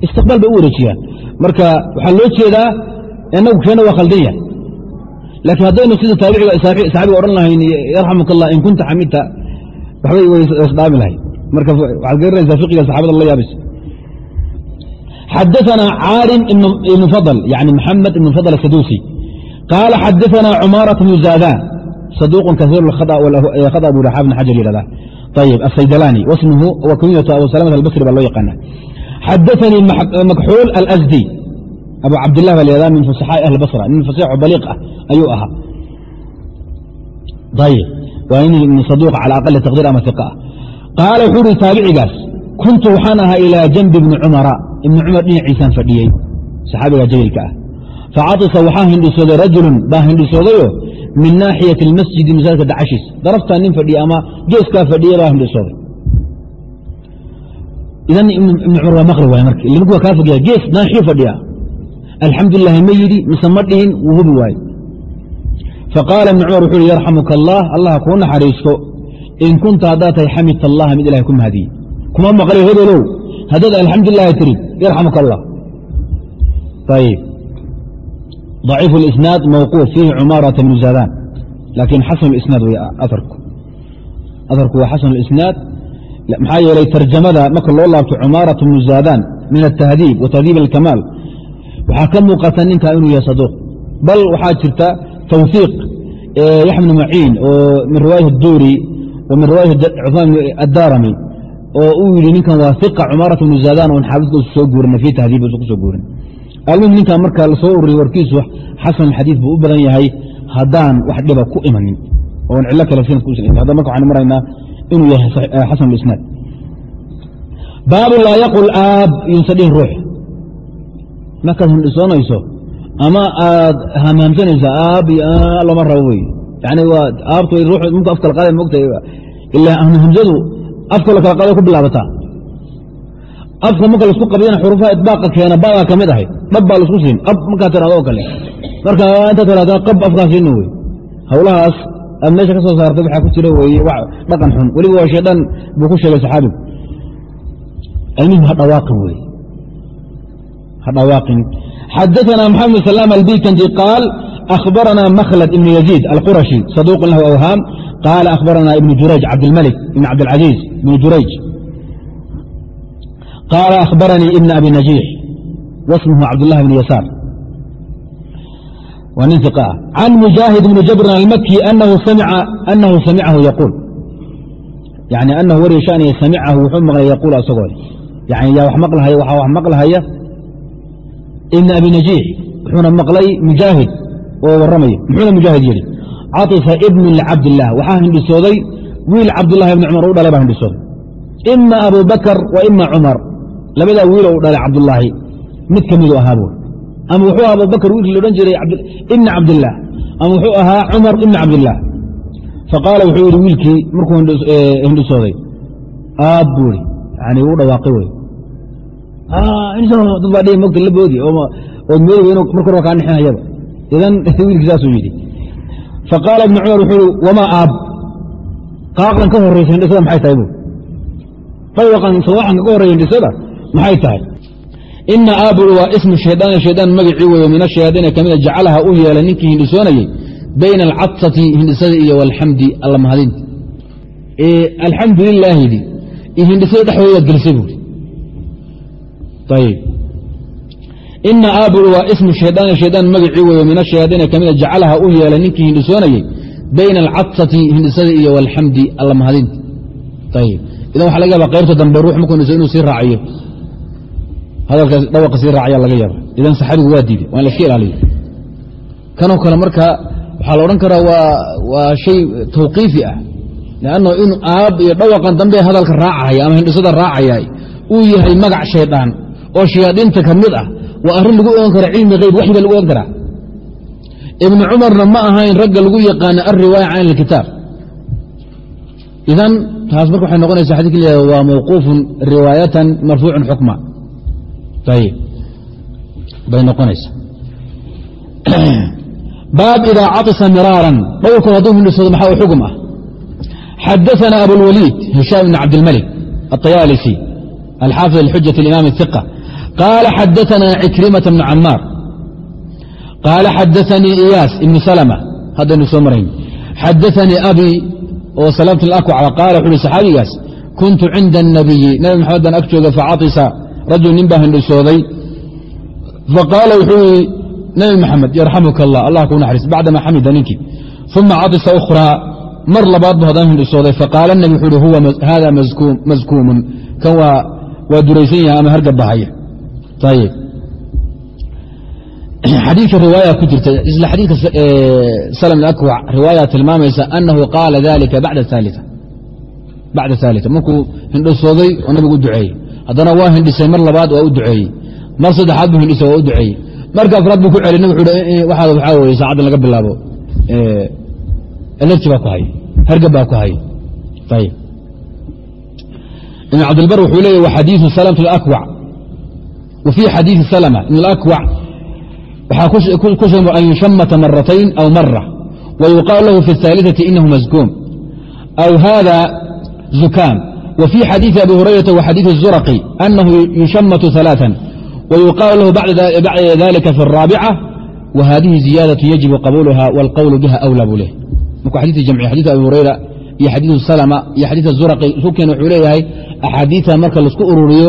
istiqbaal bay u wareejiyaan marka waxaa loo jeedaa inagu keena waa khaldan yahay laakiin haddaynu sida taabiciga saxaabiga odhan lahayn yarxamuka allah in kunta xamidta waxbay isdhaami lahay marka waxaad garanaysaa fiqiga saxabada la yaabis xadaثna caarim ibn fadl yani maxamed ibn fadl asadusi qaala xadaثna cumaaraة bnu zaadan saduuq kasiir khada abu raxa bn xajar yihahda ayib asaydalani wasmhu wa kunyatu abu salamat albasri baa loo yaqaana xadaثanii makxuul alsdi abu cabdilah baa lahahda min fusaxaaءi ahli basra nin fasixo baliiq ah ayuu ahaa ayib waa nin saduuq cala aqali taqdiir ama iqa ah qaala wuxuu uhi taabicigaas kuntu waxaan ahaa ilaa janbi ibni cumara ibni cumar dhinaciisaan fadhiyey saxaabiga jaliilka ah facatisa waxaa hindhisooday rajulun baa hindhisoodayo min naaxiyati almasjidi masaajidka dacashiis daraftaa nin fadhiya ama geeskaa fadhiya baa hindhisooday idan ibn cumar waa maqrib waay marka ilan kuwa kaa fogyaa gees madaxii fadhiya alxamdulilaahi ma yidhi mise ma dhihin wuu hubi waaye faqaala ibn cumar wuxuu hi yarxamuka allah allah kuu naxariisto in kunta haddaad tahay xamidta allaha mid ilahay ku mahadiyey kuma maqli hodolow haddaad alxamdulilaahi tirid yarxamuka allah ayib ضaciif اlisnaad mawquuf fiihi cumaarata bnu zaadaan laakiin xasan isnaad wey aarku aarku waa xasan isnaad maxaa yeelay tarjamada marka loo laabto cumaarata bnu zadan min altahdiib wa alkamaal waxaa ka muuqata ninkaa inuu yahay saduuq bal waxaa jirta twfiiq yaxya bnu maciin oo min riwaayat اduri wa min riwaayat cuثmaan addarami oo uu yidhi ninkan waa iqa cumaarat bnu zadan oon xaafidkoosu soo guurin fii tahdiib usa ku guurin. Almuhim ninkan marka la soo ururiyey warkiisu xasan xadiid buu u badan yahay haddaan wax dhiba ku imanin oon cilo kale hadda marka waxaan maraynaa inuu yahay xasan isnaad baabu laa yaqul aab yunsa dhihin ruux. Markaad hindhisoonayso ama aad hamhaamsanaysa aab loma rabo wey yani waa aabtu mka afkala qaada mogta ilaa hamzadu afka la kala qaada ku bilaabataa. Afka marka la isku qabdana xurufaha idbaaqa keena badaa ka mid ahayd dhab baa la isku siin ab markaa tirado oo kale. Marka intaad tiraada qab afkaa wey hawlahaas aad meesha ka soo saartay waxaa ku jira weeye dhaqan xun. Weliba waa shaydaan buu ku sheegay saxaabigu almuhim ha dhawaaqin wey ha dhawaaqin. Xadaثana maxamed salaam albikandi qaal akhbaranaa makhlad ibn yaziid alqurashi saduuq lahu awhaam qaala akhbarana ibn jurayj cabdilmalik ibn cabdilcaziiz ibn jurayj. Qaala akhbaranii ibn abi najiix wasmhu cabdاllahi ibn yasaar waa nin iq ah can mujaahid bni jabrin almaki anahu samicahu yaquul yani anahu warya shaniga samicahu wuxuu maqlay yaquul asagoo yani yaa wax maqlahaya waxaa wax maqlahaya ibn abi najiix wuxuuna maqlay mujaahid oo warramayo muxuuna mujaahid yidhi caifa ibnu lcabdilaah waxaa hindhisooday wiil cabdulahi ibni cumar u dhalay baa hindhisooday ima abu bakar wa ima cumar labadaa wiiloo u dhalay cabdulaahi mid ka midu ahaabu ama wuxuu ahaa abubakr wiilkii la odhan jiray ibna cabdilaah ama wuxuu ahaa cumar ibna cabdilaah faqaala wuxuu yidhi wiilkii markuu hindhisooday aab buu i yani u dhawaaqay wey dad baa dhihi mogta la ood moodiba inuu marka hore kaa nixinayaba idan *laughs* wiilkii saasuu yidhi. Faqaala ibnu cumar wuxuu ihi wamaa aab? Qaaqdan ka horraysa hindhisada maxay tahay dhawaqan sawaxanka ka horreeya hindhisada maxay tahay ina aabul waa ismu shaydaan shaydaan magacii weeyo min ashayaadiina ka mida jacalaha u yeelay ninkii hindhisoonayey bayna alcadsati hindhisada iyo walxamdi alla mahadinta alxamdu lilaahidi iyo hindhisada dhexdoodaad gelisay buuri ina aabul waa ismu shaydaan shaydaan magacii weeyo min ashayaadiina ka mida jacalaha u yeelay ninkii hindhisoonayey bayna alcadsati hindhisada iyo walxamdi alla mahadinta ayib idan waxa laga yaaba qaybta dambe ruux markuu hindhiso inuu sii raaciyo hadalkaas dhawaqa sii raacaya laga yaaba idan saxaabigu waa diiday waa in laska kanoo kale marka waxaa la odhan karaa waa shay tawqiifi ah. Lanno in aab iyo dhawaqan dambe hadalka raacaya ama hindhisada raacaya uu yahay magac shaydaan oo shayaadiinta ka mid ah. Waa arrin lagu ogan kara cilmi hayb waxyi ba lagu ogan karaa. Ibnu cumarna ma ahayn ragga lagu yaqaana alriwaaya can ilkitaab idan taas marka waxay noqonaysa xadidka la waa mawquufun riwaayatan marfuucun xukma *clears throat* baab idaa caطisa miraaran dhowrkood hadduu hindhisado maxaa u xugum ah xadaثana abulwaliid hishaam bn cabdilmalik aلطayaalisi alxaafid alxujaة اlimam الثiqة qaala xadaثana cikrimaةa bn camaar qaala xadaثanii iyaas ibn salmة haddaynu soo marayn xadaثanii abi oo salamt اlأkwca qaala wuxu uhi saxaabigaas kuntu cinda الnabiyi nabi maxamed baan ag jooga facaطisa rajul nin baa hindhisooday faqaala wuxuu yihi nabi maxamed yarxamuka allah allah kuu naxariis bacdama xamida ninkii. Uma caطisa ukhraa mar labaad bu haddana hindhisooday faqaala nabi wuxuu hi huwa hada maskuumun kan waa duraysan yahay ama hargab bahaya ayib *clears throat* xadiidka riwaaya ku jirta isla xadiidka salm akwac riwaaya tilmaamaysa anahu qaala dalika bacda aalita markuu hindhisooday oo nabigu duceeyey haddana waa hindhisay mar labaad waa u duceeyey mar saddexaad buu hindhisay waa u duceeyey marka afraad buu ku celi nabig waxaad waxaa weye saacaddan laga bilaabo elerji baa ku hay hargab baa ku hay ayib ibn cabdilbar wuxuu leeya wa xadiiثu salmt اlakwac wa fii xadiiثi salma ibn اlakwac waxaa ku sugan an yushamata maratayn aw mara wa yuqaalu lahu fi الثaaliثaةi inahu maskuum aw hada zukaam وفي xadيiث أbي هuريرaةa وxadيiث الزuرقي أنه يuشhaمت ثaلاثا ويuقال له baعda ذلika في الرaaبعة وhadihi زiياadaة يجiب qabulha والqول بha أwlى bu leh markuu xadيث jamci xadيث أbي هurayra iyo xadيiث سلمة iyo xadيiث الزuرقي isu keen wuxuu leeyahay أxaadiiثa marka laisku ururiyo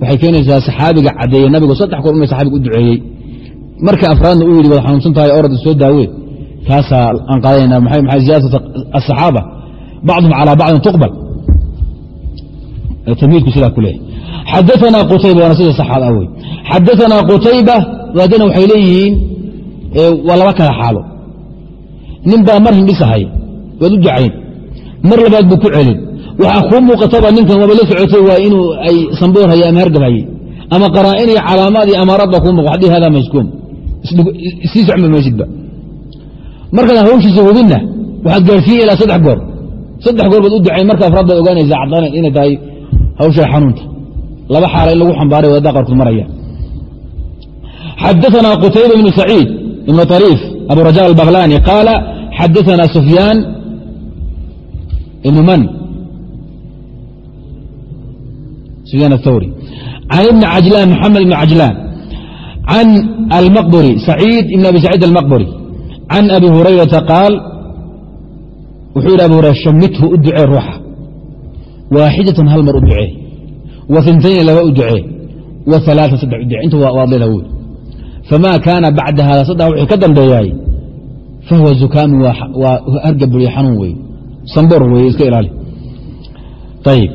waxay keenaysaa saxaabiga cadeeye nabigu saddex koor ina saxaabiga u duceeyey marka afraadna u yidhi wad xanuunsan tahay orad soo daawe kaasaa aan qaadanayna maxay ziyaadaة الصaxaabة bacضهum calى bacضin تqبل tmhiidku sidaa ku leeyahy xadaثna qutayba waana sida saxaad ah wey xadaثna qutayba haddana waxay leeyihiin waa laba kala xaalo. Nin baa mar hindhisahay waad u ducayn. Mar labaad buu ku celin. Waxaa kuu muuqataba ninkan waaba la socotay waa inuu ay samboor haye ama hargab haye ama qaraa'in iyo calaamaad iyo amaaraad baa kuu muuq haddii hada maskuum sii socma maysidba markaad hawshiisa hubinna waxaad gaarsiiye ilaa saddex goor. Saddex goor baad u ducayn marka afraad baad ogaanaysaa caddaana inay tahay hawsha xanuunta laba xaala in lagu xambaaray wadda qaarkood maraya xadaثna qutayba bn saciid ibn طariif abu raja albaqlani qaala xadaثna sufyaan ibn man sufyaan aلthawri can ibni cajlaan maxamed ibn cajlaan can almaqburi saciid ibn abi saciid almaqburi can abi hurayrata qaal wuxuu yidhi abu hurayra shamithu u ducee ruuxa waaxidatan hal mar u ducee wa intayni laba u ducee wa alaaa saddex u ducee inta waad leedaha wey famaa kaana bacda saddex wixii ka dambeeyaay fahuwa zukaamin waa hargab buriye xanuun wey samboor wey iska ilaali ayib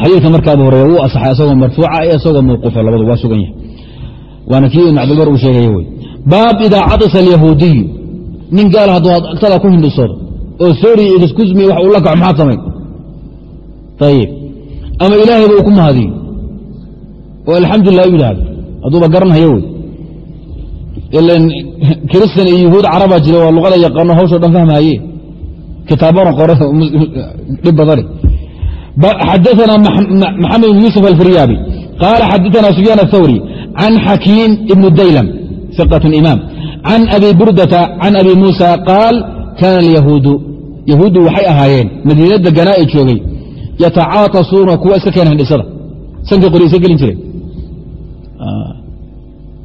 xadiidka marka abu hurayra wuu asaxay isagoo marfuuca iyo isagoo mawquufa labadu waa sugan yahay waana kii ibn cabdilbar uu sheegaya wey baab idaa caطisa alyahuudiyu nin gaal hadduu agtada ku hindhisoodo oo sori excusme wax uu la kaco maxaad samayn ayib ama ilaahayba uu ku mahadiyo oo alxamdulilah u yidhaahdo hadduuba garanhayo wey ilan kristan iyo yuhuud caraba jira waa luqada yaqaano hawshoo dhan fahmaaye kitaabana qore dhib badane xadaana maxamed ibn yuusuf alfiryaabi qaala xadaana sufyaan athawri can xakiim ibni daylam iqat imaam can abi burdata can abi muusa qaal kaana alyahuudu yahuuddu waxay ahaayeen madiina deganaa ee joogay yatacaatasuuna kuwa iska keena hindhisada sanka qori iska gelin jireen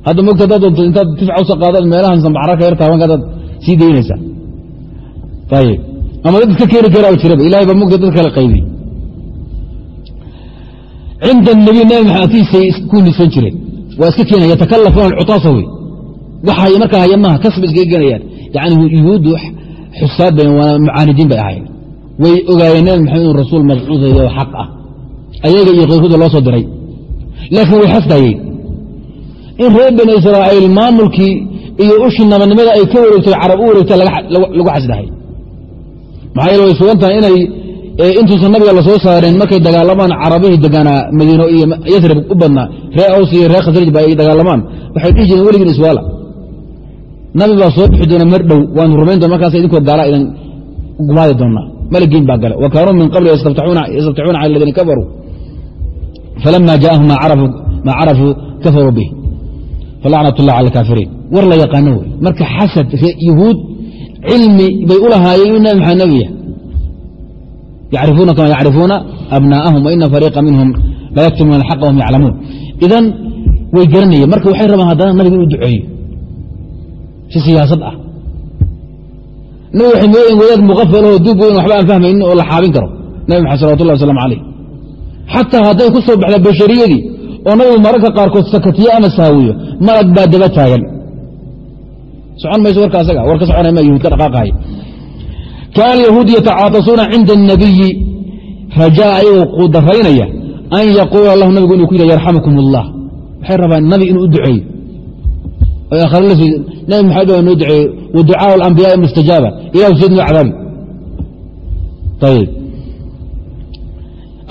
hadda mogta hadaad doonto intaad tifca usa qaadaad meelahan sambaxraka yar taabanka adaad sii daynaysaa. Ayib ama dad iska keeni karaa jiraba ilahay baa mogta dad kale qaybiy cinda nabiy nabi maxamed agtiisay ku nisan jireen waa iska keenaya yatakalafuuna alcutaasa wey. Waxay markaa haya maaha kasba iskaga geenayaan. Yani yuhuuddu xusaad bay waa mucaanidiin bay ahayn way ogaayeen nabi maxamed inuu rasuul mabcuudayo xaq ah. Ayaga iyo keyrkooda loo soo diray. Laakiin way xasdayeen in reer bani israa'iil maamulkii iyo ushii nabanimada ay ka wareegto carab u wareegta lagu xasdahay. Maxaa yeele way sugan inay intuusan nabiga la soo saareen markay dagaalamaan carabihii deganaa madiino iyo yasrib u badnaa. Ree aws iyo ree khasraj ba ay dagaalamaan waxay dhihi jireen weligiin iswaala. Nabi baa soo bixi doona mar dhow. Waanu rumayn doona markaas idinkoo gaala idan gumaadi doonaa maligiin baa gale wa kaanuu min qabli yastaftaxuuna cala aladiina kafaruu falama jaءahum maa carafuu kafaruu bih falacnat اllah cala alkaafiriin war la yaqaano wey marka xasad yuhuud cilmi bay u lahaayeen inuu nabi maxamed nabi yahay yacrifuuna kama yacrifuuna abnaa'ahum waina fariiqa minhum la yaktumuuna alxaqa wahum yaclamuun idan way garanayeen marka waxay rabaan haddana nabiga inuu duceeyo si siyaasad ah nabi waxay mooyeen wadaad muqafaloo duub weyn waxba aan fahmaynin oo la xaabin karo nabi maxamed salawatullah waslamu calayh xataa hadday ku soo baxda bashariyadii oo nabigu mararka qaarkood sakatiye ama saawiyo malag baa daba taagan socon mayso warka asaga war ka soconay ma yuhuud ka dhaqaaqahay kaana yahuudu yatacaatasuuna cinda الnabiyi rajaa ayagoo qudaraynaya an yaquula lahu nabigu inuu ku yidha yarxamukum اllah waxay rabaan nabi inuu u duceeyo nabi maxamed baa noo duceeye wa ducaa alambiyaai mustajaaba ilah sidnoo cadaabi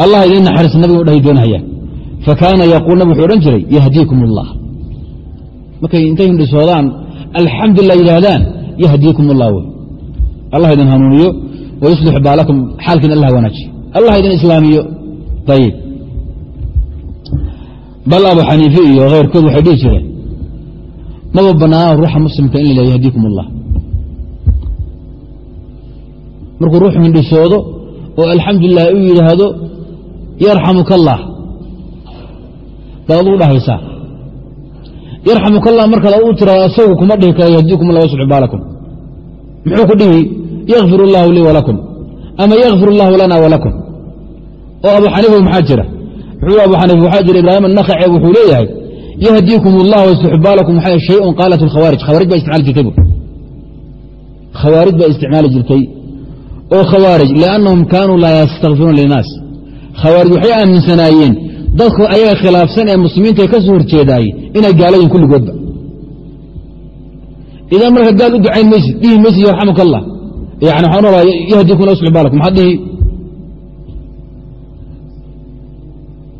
allah idin naxariis nabigu dhahi doonahaya fakaana yaquul nabig wuxuu odhan jiray yahdiikum allah markay intay hindhisoodaan alxamdulilah yidhaahdaan yahdiikum allah wey allah idin hanuuniyo wayuslix baalakum xaalkiin allah wanaajiyo allah idin islaamiyo ayib bal abu xaniife iyo keyrkood waxay dhihi jireen maba banaana ruuxa muslimka in la leeya yahdiikum allah markuu ruux hindhisoodo oo alxamdulilah u yidhaahdo yarxamuka allah baad aduu dhahaysaa yarxamuka allah markaad u tiraado isagu kuma dhihi kara yahdiikum allah waslix baalakum. Muxuu ku dhihi yakfir اllahu lii walakum ama yakfir اllahu lana walakum oo abu xaniifa maxaa jira? Muxuu abu xaniifa waxaa jira ibraahim anakhace wuxuu leeyahay yahdiikum اllah waslix baalakum waxaa shayun qaalat اlkhawaarij khawaarij baa isticmaali jirtay bu khawaarij baa isticmaali jirtay. Oo khawaarij liannahum kaanuu laa yastakfiruuna linaas khawaarij waxay aaminsanaayeen dadku ayaga khilaafsan ee muslimiinta ka soo horjeedaayey inay gaalayiin kulligoodba. Idan marka gaal u ducayn maysid dhihi maysid yarxamuka allah yani waxaan rabaa yahdiikum la uslix baalakum maxaad dhihi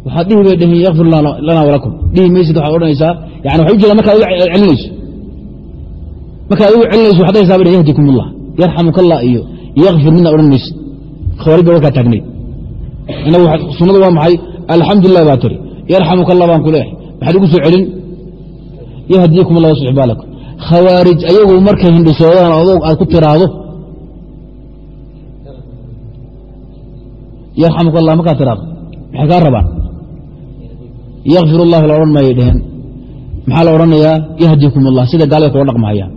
waxaad dhihi bay dhaheen yakfir lana walakum dhihi maysid waxaad odhanaysaa yani waxay u markaad adigu celinayso. Markaad adigu celinayso waxad dhahaysaa bay yahdikum allah yarxamuka allah iyo yakfir midna odhan maysid. Ba warkaa taagnayd inagu sunnadu waa maxay? Alxamdulilah baa tiri. Yarxamuka allah baan ku leehay maxaad igu soo celin. Yahdiikum allah waslix baalakum khawaarij ayagu markay hindhisoodaan adog aad ku tiraahdo yarxamuka allah markaad tiraahdo maxay kaa rabaan yakfir اllahu la odhan maayay dheheen maxaa la odhanayaa? Yahdiikum allah sida gaalada kula dhaqmahayaan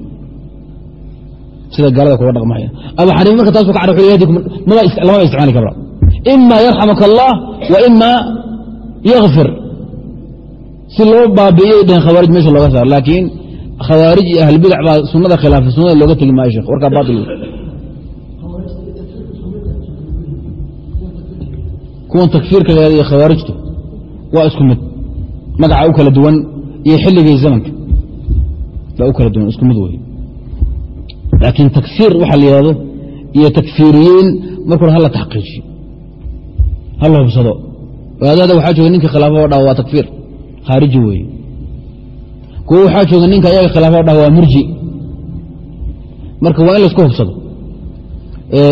sida gaalada kula dhaqmahayaan abu xaniifa marka taasuu ka car yahdikum lamaba isticmaali karba ima yarxamuka allah wa ima yakfir si loo baabi'iyay dheheen khawaarij meesha looga saaro. Laakiin khawaarij iyo ahlbidac baa sunada khilaafay sunada looga tegi maayo shekh warkaa baail kuwan takfiirka leeda iyo khawaarijtu waa isku mid magaca u kala duwan iyo xilligii zamanka. Baa u kala duwan isku mid wey laakiin takfiir waxa la yihahdo iyo takfiiriyiin marka hore hala taxqiijiyo hala hubsado. Wadaadada waxaa jooga ninka khilaafo o dhaha waa takfiir khaariji weeye. Kuwo waxaa jooga ninka ayaga khilaafo o dhaha waa murji. Marka waa in la isku hubsado.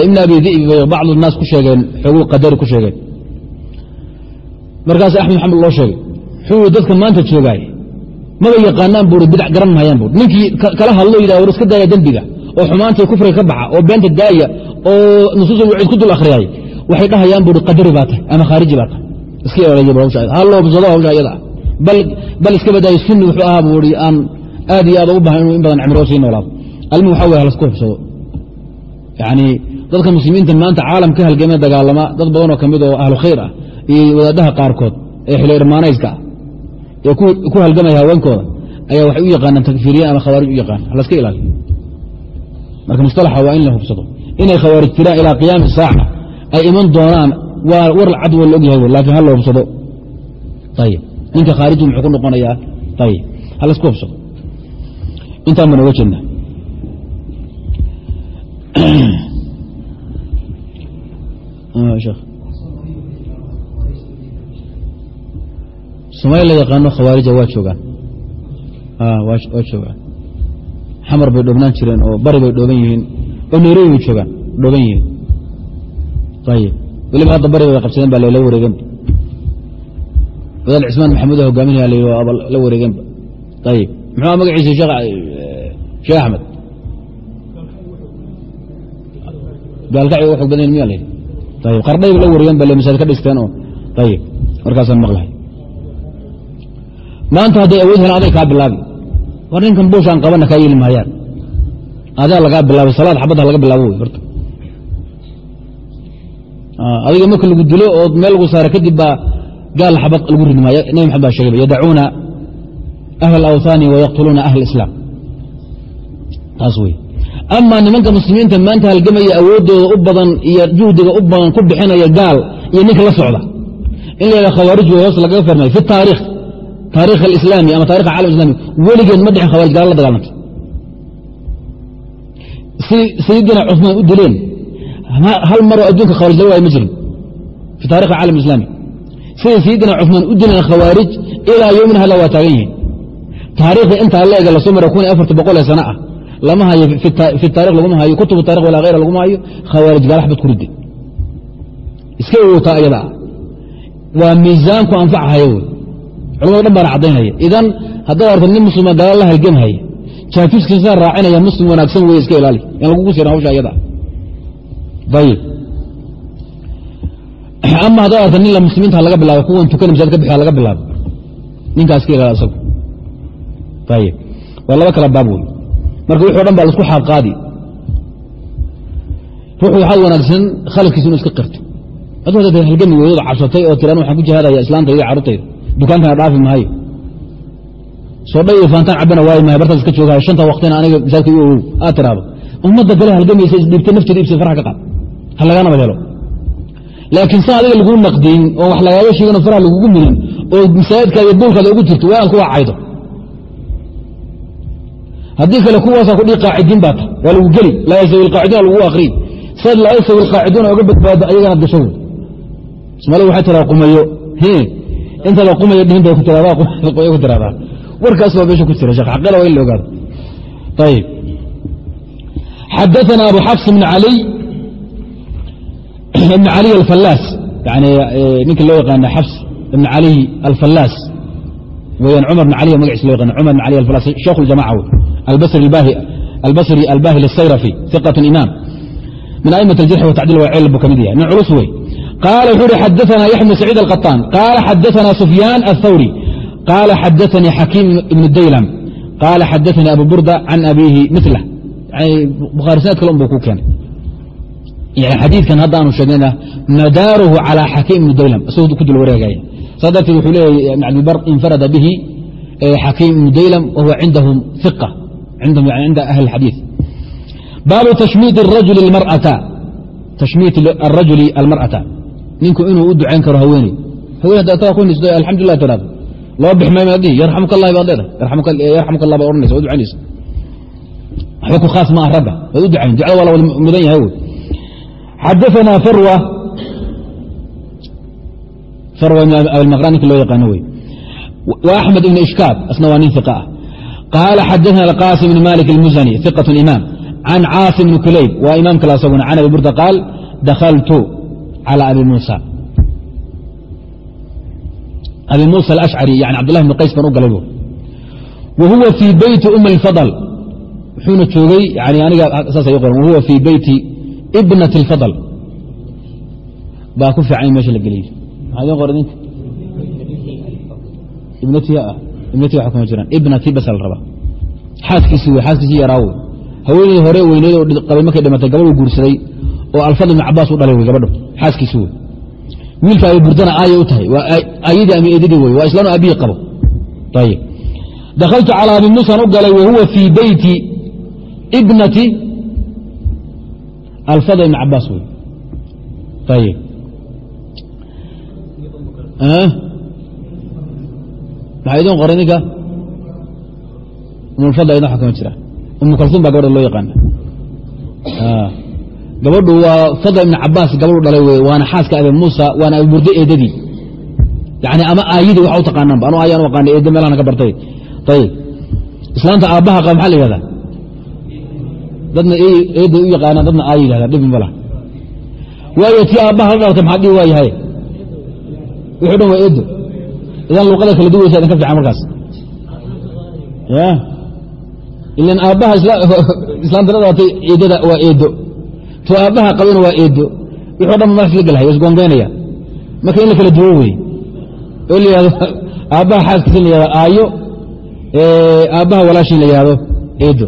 Ibn abi di'bi bay bacdu naas ku sheegeen xooguu qadari ku sheegeen. Markaas axmed maxamed loo sheegay wuxuu dadka maanta joogaay maba yaqaanaan buuri bidac garan maayaan buuri. Ninkii kala hadlo yidhah war iska daaya dembiga oo xumaantii kufriga ka baxa oo beenta daaya oo nusuusul waciid ku dul akhriyay waxay dhahayaan buuri qadari baa tahay ama khaariji baa tahay. Iska eeya hawsha iyada bal iska badaayo sunni wuxuu ahaa buuri aan aad iyo aad ugu baahan inuu in badan cimroo sii noolaado. Almi waxa wey halasku hubsado. Yani dadka muslimiinta maanta caalam ka halgame dagaalama dad badanoo ka mid oo ahlu ah iyo wadaadaha qaarkood ee xilo irmaanayska ah ku halgamaya haweenkooda ayaa waxay u yaqaanaan takfiiriyan ama khawaarij u yaqaan halaska ilaaliyo. Marka mustalaxa waa in la hubsado. Inay khawaarij jiraan ilaa qiyaami saaca ay iman doonaan waa war cad waa la ogyahay laakiin ha la hubsado. Ayib ninka khaariji muxuu ku noqonayaa ayib ha la isku hubsado. Intaan baan oga jeedna *clears throat* somaali la yaqaano khawaarija waa joogaan waa joogaan xamar bay dhoobnaan jireen oo bari bay dhooban yihiin. Oo nairobi bay joogaan dhooban yihiin. Ayib weliba hadda bari bay qabsadeen baa la wareegenba wadaad cismaan maxamuud hogaaminaya la la wareegenba ayib muxuu magaciisa sheekh axmed? Gaalkaci wa xog badan miya la ayib qardhay la wareegen ba le masaajid ka dhisteen oo. Ayib markaasaan maqlahay maanta hadday awood helaan aday kaa bilaabi. War ninkan buush aan qabana kaa yeeli maayaan. Adaa lagaa bilaabay salaad xabadda laga bilaabo wey horta adiga marka lagu dilo oo meel lagu saaro kadib baa gaal xabad lagu ridi maayo nabi maxamed baa sheegay yadacuuna ahl alawhaani wayaqtuluuna ahl islaam taas wey amaa nimanka muslimiinta maanta halgamaya awooddooda u badan iyo juhdiga u badan ku bixinaya gaal iyo ninka la socda. In la yidhaha khawaarij wey hoos lagaga fermay fi taarikh taarikh alislaami ama tarikh acalam islami weligeed ma dhicin khawarij gaala la dagaalantay sayidina cusmaan u dileen hal maroo adduunka khawarij laga waayo ma jirin fi taarikh acalam islaami siday sayidina cusmaan u dileen khawaarij ilaa yowmina hada waa taagan yihiin taarikhda intaa la ega la soo mara kun iyo afarta boqol ee sana ah lama hayo fi taarikh laguma hayo kutubu tarikh walaa hayra laguma hayo khawaarij gaala xabad ku ridde iska owowtaa ayada ah waa miisaanku anfacahaya wey culamado dhan baana caddaynaya idan haddaad arta nin muslima gaala la halgamhaya jaajuuskiisaa raacinaya muslim wanaagsan wey iska ilaali. Yan lagugu siran hawsha ayada. Ayib ama *clears throat* haddaad arta nin muslimiinta laga bilaabo kuwan tukana masaajid ka bixiya laga bilaabo. Ninkaa iska ilaali asagu. Ayib waa laba kala baab wey marka wuxuu dhan baa la isku xaaqaadi. Ruuxu waxaa wanaagsan khaladkiisa inu iska qirto. Hadda halgami weydooda cabsatay oo tiraan waxaan ku jihaadaya islaantayda iyo carruurtayda dukaankana dhaafi maayo. Soo dhay faantaan cabana waayi maayo bartaas iska joogayo. Shanta waktina aniga masaajidka i ogow aad tiraahdo. Ummadda kale halgamaysa isdhiibta nafteeda ibsa faraha ka qaad. Ha lagaa helo. Laakiin sa adiga laguu naqdiin oo wax lagaaga sheegano faraha lagugu milin oo masaajidkaada iyo duulkaada ugu jirto waa aan kuwa caydo haddii kale kuwaasaa kudhii qaacidiin baa ta waa lagu geli. Laa yastawi alqaaciduuna lagu akriy saad laa yastawi alqaaciduuna oga badbaado ayagana gasho. Somaalidu waxay tiraa qumayo intaada qumaya dhihin bay ku tiradaa qoyo ku tiradaa warkaas waa meesha ku jira sheekh xaqada waa in la ogaado ayib xadaثana abu xafs bn ali ibn cali alfallaas yani ninka loo yaqaana xafs ibn cali alfallaas weyaan cumar bn cali magaciisa loo yaqana cumar bn cali alfallaas sheekh اljamaca wey albasri albahil الsayrafi ثiqaة imaam min a'imaة اljarx watacdil waa ceel buu ka mid yahay nin culus wey قال وxuu hi xadثna يحيى بن سعيid القطان قال xadثna سفyان الثوري قال xadثnي xakيم بن daylm قال xadثnي أبو بuردة عن أbيهi مثله bخaري سنad kale un bu ku keenay xadiiثkan hadda aanu sheegnayna madاarhu عalى xakيم بن daylm isagoo ku dul wareegaya saa darteed wuxuu leeyahy بن cabdilbr infarada bihi xakيم بن daylm وhuwa عindahم ثiقة cinda أهل الxadيiث baabu تشhmيd الرaجuل المرأة تشhmيt الرaجuل المرأة ninku inuu u ducayn karo haweeney. Haween hadda taa kunis alxamdulilah tiraado loo bix may maadi yarxamuka allahi baad leedahay yarxamuka allah baad odhanaysa waa ducaynaysa waxba ku khaas ma ah ragga waad u ducayn ducada waa la wada mudan yahay wy xadaanaa farwa farwa ibn abilmaqran ninka loo yaqaano wey. Wa axmed ibn ishkaab asna waa nin iqa ah. Qaala xadaana alqaasim ibn malik almuzani iqat imaam. Can caasim bni kulayb waa imaam kale calى abi muusa abi muusa alashcari yani cabdulahi bn qays baan u galay bu wa huwa fii beyti um اlfadl wuxuuna joogay yani aniga saasa qoran wahuwa fii beyti ibnati اlfadl baa ku fiican in meesha la geliyey maxaa idin qoran idinka ibnati ah ibnati waxa kuma jiraan ibnati bas la rabaa xaaskiisi wey xaaskiisii yaraa wey haweeney hore weyneed oo qabay markay dhimatay gabadhu guursaday oo alfadl ibn cabaas u dhalay wey gabadho xaaskiisi wey wiilka ay burdana aaya u tahay. Waa aayadii ama eedadii wey waa islaanu abiyi qabo. Ayib dakhaltu calىa abi muusaan u galay wa fii beyti ibnati alfadl ibn cabaas wey ayib maxaa idin qoray ninka? Umulfadl idin xukuma jira. Umu baa gabadha loo yaqaana gabadhu waa fadl ibn cabaas gabadhu dhalay wey waana xaaska abi muusa waana abi burdo eedadii yani ama aayadii waxa u taqaanaanba anu aayaan u aqaana eedda meelahana bartay. Ayib islaanta aabbaha qaba maxaa la yihahdaa dadna eedday u yaqaanaan dadna aaya yihahdaa dhibin mala waayo tii aabbaha la dhaltay maxaa dhihi waayahay wuxuu dhan waa eeddo. Idan luqada kala duwaysa idin ka fiican markaas. Ilan aabbaha *laughs* islaanta la dhalatay eeddada waa eeddo to aabbaha qabana waa eeddo. Wuxuu dhan madax la gelhay isgoongeynaya marka in la kala duwo wey oo la aabbaha xaaskiisa in la yihahdo aayo aabbaha walaashin la yihahdo eedo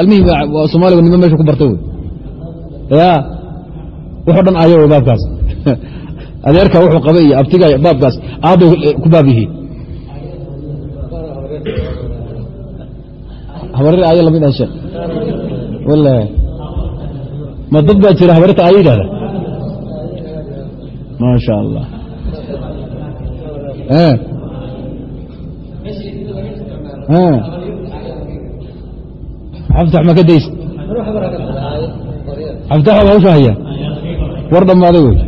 almihim soomaaliga nimo meesha ku bartay wey ya wuxuu dhan aayo wey baabkaas. *laughs* Adeerka wuxuu qaba iyo abtiga baabkaas aabbay ku baab yihiin habarir aayo la mid ah sheekh. Wala ma dad baa jira habarirta aayo yidhahda? Ma sha allah xaftax ma ka days? Xaftax baa hawsha haya war dhammaaday wey.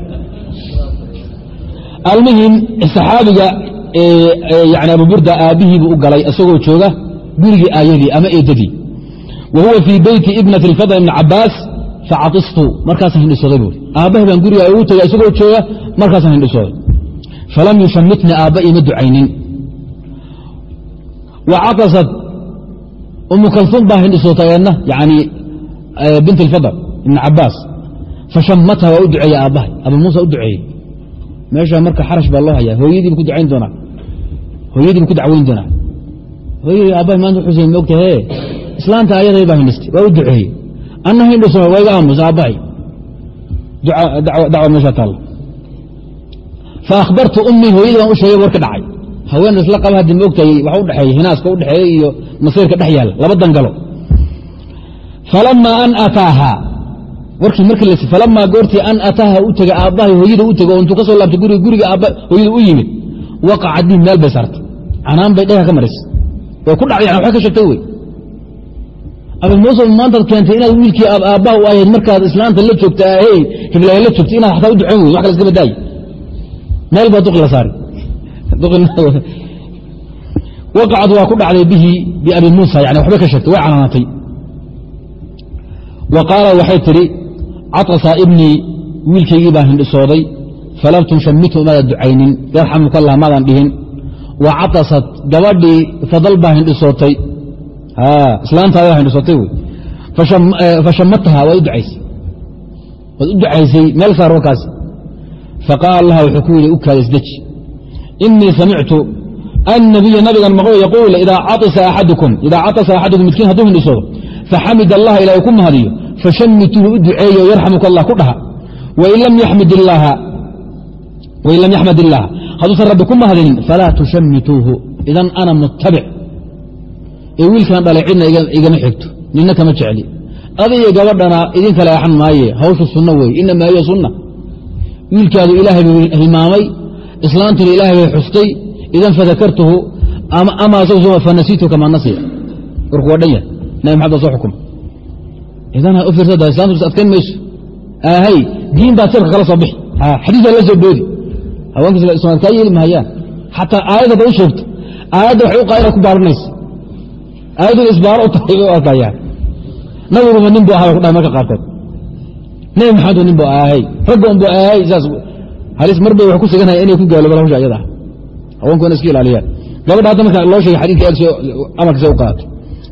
Almuhim saxaabiga yani abuburda aabbihiibuu u galay isagoo jooga gurigii aayadii ama eedadii. Wa huwa fii beyti ibnati اlfadl ibni cabaas facaistu markaasaan hindhisooday buuri aabbahay baan guriga ugu tegay isagoo jooga markaasaan hindhisooday falam yushamitni aabba ima ducaynin. Wa catasad umu kalsuum baa hindhisootay eedna yani bint اlfadl ibn cabaas fashamatha waa u duceeye aabbahay. Abu muusa u duceeyey. Meesha marka xarash baa loo hayaa. Hooyadiibu ku ducayn doonaa. Hooyadii aabbahay maanta xusein moogta hee islaanta ayaday baa hindhistay. Waa u duceeyey anna hindhiso waa iga aamus aabbahay dacwa meesha taalla fa akhbartu ummii hooyadii baan u sheegay warka dhacay haween isla qaba haddii moogtahay waxa u dhexeeya hinaaska u dhexeeya iyo masiirka dhex yaalla laba dangalo falamaa an ataaha warkii markii falamaa goortii an ataaha u tegay aabbahay hooyada u tego intuu ka soo laabtay guriga guriga aabba hooyada u yimid waqaca diin meel bay saartay canaan bay dhega ka maraysa way ku dhacday waxay ka sheegtay wey abi muuse maantaad keentay inaad wiilkii aabbaha u ahayd markaad islaanta la joogta ahey hiblaya la joogtay inaad xataa u ducayn wax kale iska badaayi meel baa duqi la saari waqacad waa ku dhacday bihi biabi muusa yani waxbay ka sheegtay way canaanatay wa qaala waxay tidhi catasa ibnii wiilkaygii baa hindhisooday falam tushamithu maadan ducaynin. Yarxamuka allah maadan dhihin. Wa catasat gabadhii fadal baa hindhisootay islaantaada hindhisootay wey. Fashamatha waad u ducaysay. Meel saar warkaas faqaala laha wuxuu ku yidhi u kaada isdeji inii samictu annabiya nabigan maqlo yaquul idaa caasa axadukum midkiin hadduu hindhisoodo faxamid allah ilahay ku mahadiyo fashamituuhu u duceeyo yarxamuka allah ku dhaha. Wain lam yaxmad illaaha hadduusan rabbi ku mahadinin falaa tushamituuhu idan ana mutabic ee wiilkan dhalay cidna igama xigto nina kama jecli. Adiyo gabadhana idin axan maaye hawshu sunno wey inamaa hiya sunna. Wiilkaadu ilaahay buu hilmaamay islaantuna ilaahay bay xustay idan fadakartuhu ama fanasiitu kamaa nasiya warku waa dhan yahay nabi maxamed baa soo xukuma idan u fiirsada islaamtu adkayn mayso. Ahay diin baa sirka kala soo bixi. Xadiis baa la soo boodi. Haweenka islaamad kaa yeeli mahayaan xataa aayadda ba u aayadda waxay u qaa'ida ku baaranaysa aayaddu isbaaro u tahay bay u arkayaan nabiguba nin bu ahaa bay ku dhahay marka qaarkood nebi maxamed nin bu ahay. Ragga un bu ahay saas halis mar wax ku siganaya inay ku gaalooban hawsha ayada. Ah iska ilaaliyaan. Gabadha hadda marka loo sheegay xadiidka eeg amarkiisa u qaato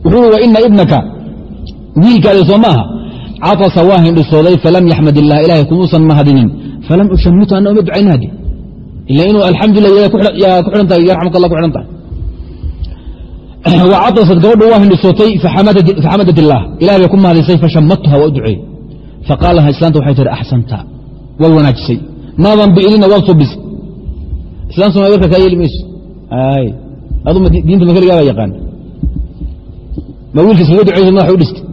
wuxuu wa ina ibnaka wiilkaadi soo maaha. Catasa waa hindhisooday falam yaxmad ilah ilahay kumuusan mahadinin falam ushamitu ana uma ducayn hadi ila inuu alxamdulilah ku xidhan tahay yarxamka allah ku xidhan tahay *coughs* wacaasad gabadhu waa hindhisootay faxamadat illaah ilahay bay ku mahadisay fashamatha waa u duceey faqaal laha islaanta waxay tihi axsanta. Way wanaajisay maadan bi'idina waad subis islaan soma warka kaa yeeli mayso. Adu diinta ma keligaa baa yaqaan. Ma wiilka iskaga duceysa madaxa u dhistay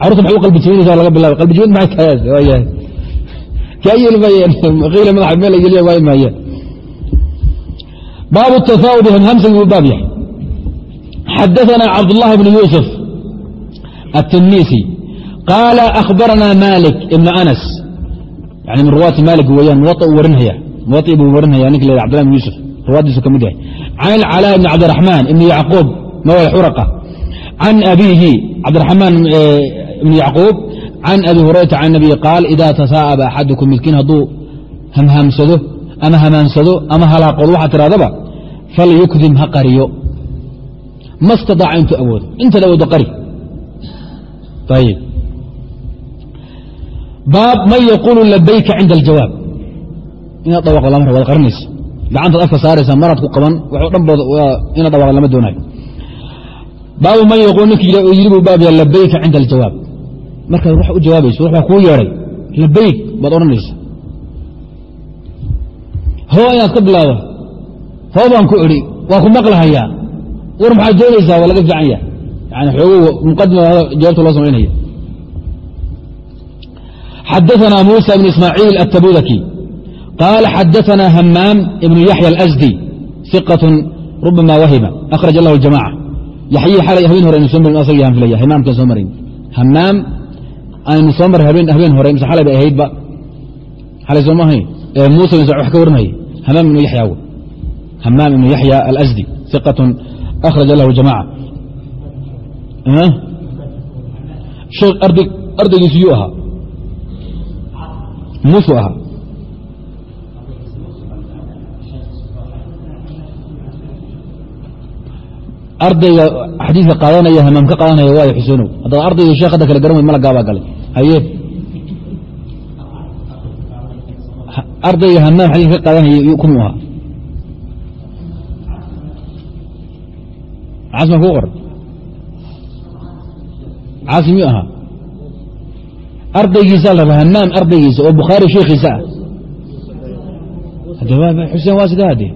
carurta maxay u qalbi jibinaysa laga bilaabay. Qalbi maxay tahay waayahay *laughs* kaa yeeli maayeen. *laughs* Qiila madaxa meel la geliya waayi baabu التفاؤل همهمسي buu baab yahay xadaثna cabdاللahi بن يوسف التنيسي قال أخبرنا مالك بن أنس يعني من رواة مالك weyaan muwaطئ warinhaya muwaطئ buu warinhaya ninka la عبدالله بن يوسف ruwaadiisu ka mid yahay عن العلاء بن عبدالرحمن بن يعقوب mawل xرقة عن أبيهi cabدiرحمن بن يعقوب عن أبي هريرة عن النبي قال إذا تساءب أxadكم midkiin hadduu hmhamsado ama hamaansado ama halaaqoodo waxaa tirahdaba falyukdim ha qariyo. Ma staطaaca intuu awoodo. Intaad awoodo qari. Ayib baab man yaquulu labayka cinda aljawaab inaad dhawaaqdo lama waad qarinaysa. Gacantaad afka saaraysa maraad ku qaban waxo dhan inaad dhawaaqdo lama doonayo. Baabu man yaquul ninki yiri buu baab yaha labayka cinda aljawaab markaad wax u jawaabayso wax baa kuu yeedhay. Labayk baad odhanaysa hoo inaad ka bilaado hoo baan ku idhi waa ku maqlahayaa war maxaad doonaysaa waa laga fiican yaha yani xoogo muqadima jawaabta loo samaynaya xadaثna muسى بن ismاعيiل التbudki qال xadaثna hmaam بن yaحyى الأsdي ثiqة rubama wahima أkرج lah الجamاعة yaxyi xalay habeen hore aynu soo marin asag yaan filaya hamaamkan soo marayn hamaam aynu soo maray habeen hore mise xalay bay ahaydba xalay soo maahayn muسى wax ka warinaya hamaam ibnu yaya w hamaam ibnu yaxya alأsdi iqaة akhraja lahu jamaca ardaygiisu yuu ahaa. Muusuu ahaa. Ardayga xadiiska qaadanaya hamaam ka qaadanaya waayo xuseynow haddaad ardayga sheekh hadda kale garan weyd malagaabaa galay haye. Ardayga hamaam xadiis ka qaadanaya kumuu ahaa casma kuu qoran? Caasim yuu ahaa? Ardaygiisa la rabaa hamaam ardaygiisa oo bukhaari sheekhiisa ah. Xuseen waa sidaa hadde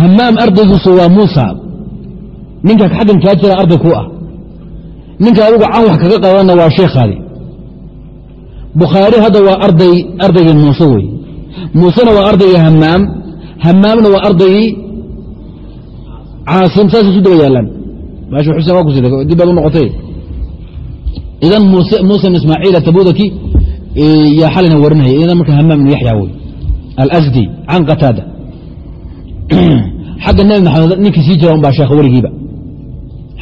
hamaam ardaygiisu waa muusa. Ninka xaggan kaa jira arday ku ah. Ninka adigu can wax kaga qabanna waa sheekhaadi bukhaari hadda waa arday ardaygii muuse wey. Muusena waa ardaygii hamaam hamaamna waa ardaygii caasim saas isu daba yaalaan. Maasha xuseen waa ku sida dib baad u noqotay. Idan muuse bn ismaaciil atabudaki yaa xalina warinaya idan marka hamaam ibnu yaxya wey. Alasdi can qataada. *clears throat* Xagga nebi maxamed ninkii sii jira un baa sheekha weligiiba.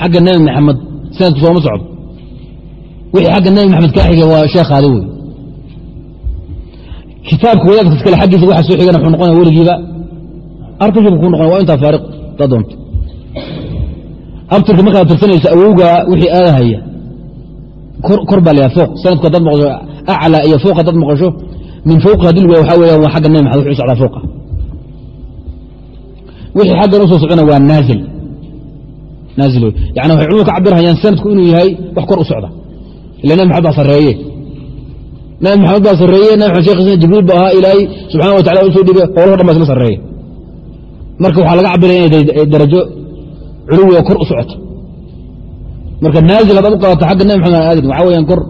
Xagga nebi maxamed sanadku sooma socdo. Wixii xagga nebi maxamed kaa xigay waa sheekhaadi wey kitaabka wadaadka iskale xaggiisa waxa soo xigana wuxuu noqonaya weligiiba. Artashibka ku noqonaya waa intaa faariq daa doonto abtirka markaad tirsanayso awowga wixii aadahaya kor baa layaa fooq. Sanadku haddaad maqasho aclaa iyo fooq haddaad maqasho min fowqi haddii lagu waxaa weeyaan waa xagga nebi maxamed wuxuu socdaa fooqa. Wixii xaggan u soo socona waa naazil. Naazil wey yani waxay culimadu ka cabirhayaan sanadku inuu yahay wax kor u socda. Ila nebi maxamed baa sarreeye nebi maxamed baa sarreeye nebi maxamed sheekhiisna jibriil bu ahaa ilaahay subxana wa tacala u soo dhiibay howlaho dhan baa isla sarreeye marka waxaa laga cabiraya inay darajo culuwi oo kor u socoto. Marka naazil haddaad u qabato xagga nebi maxamed aadin waxaa weyaan kor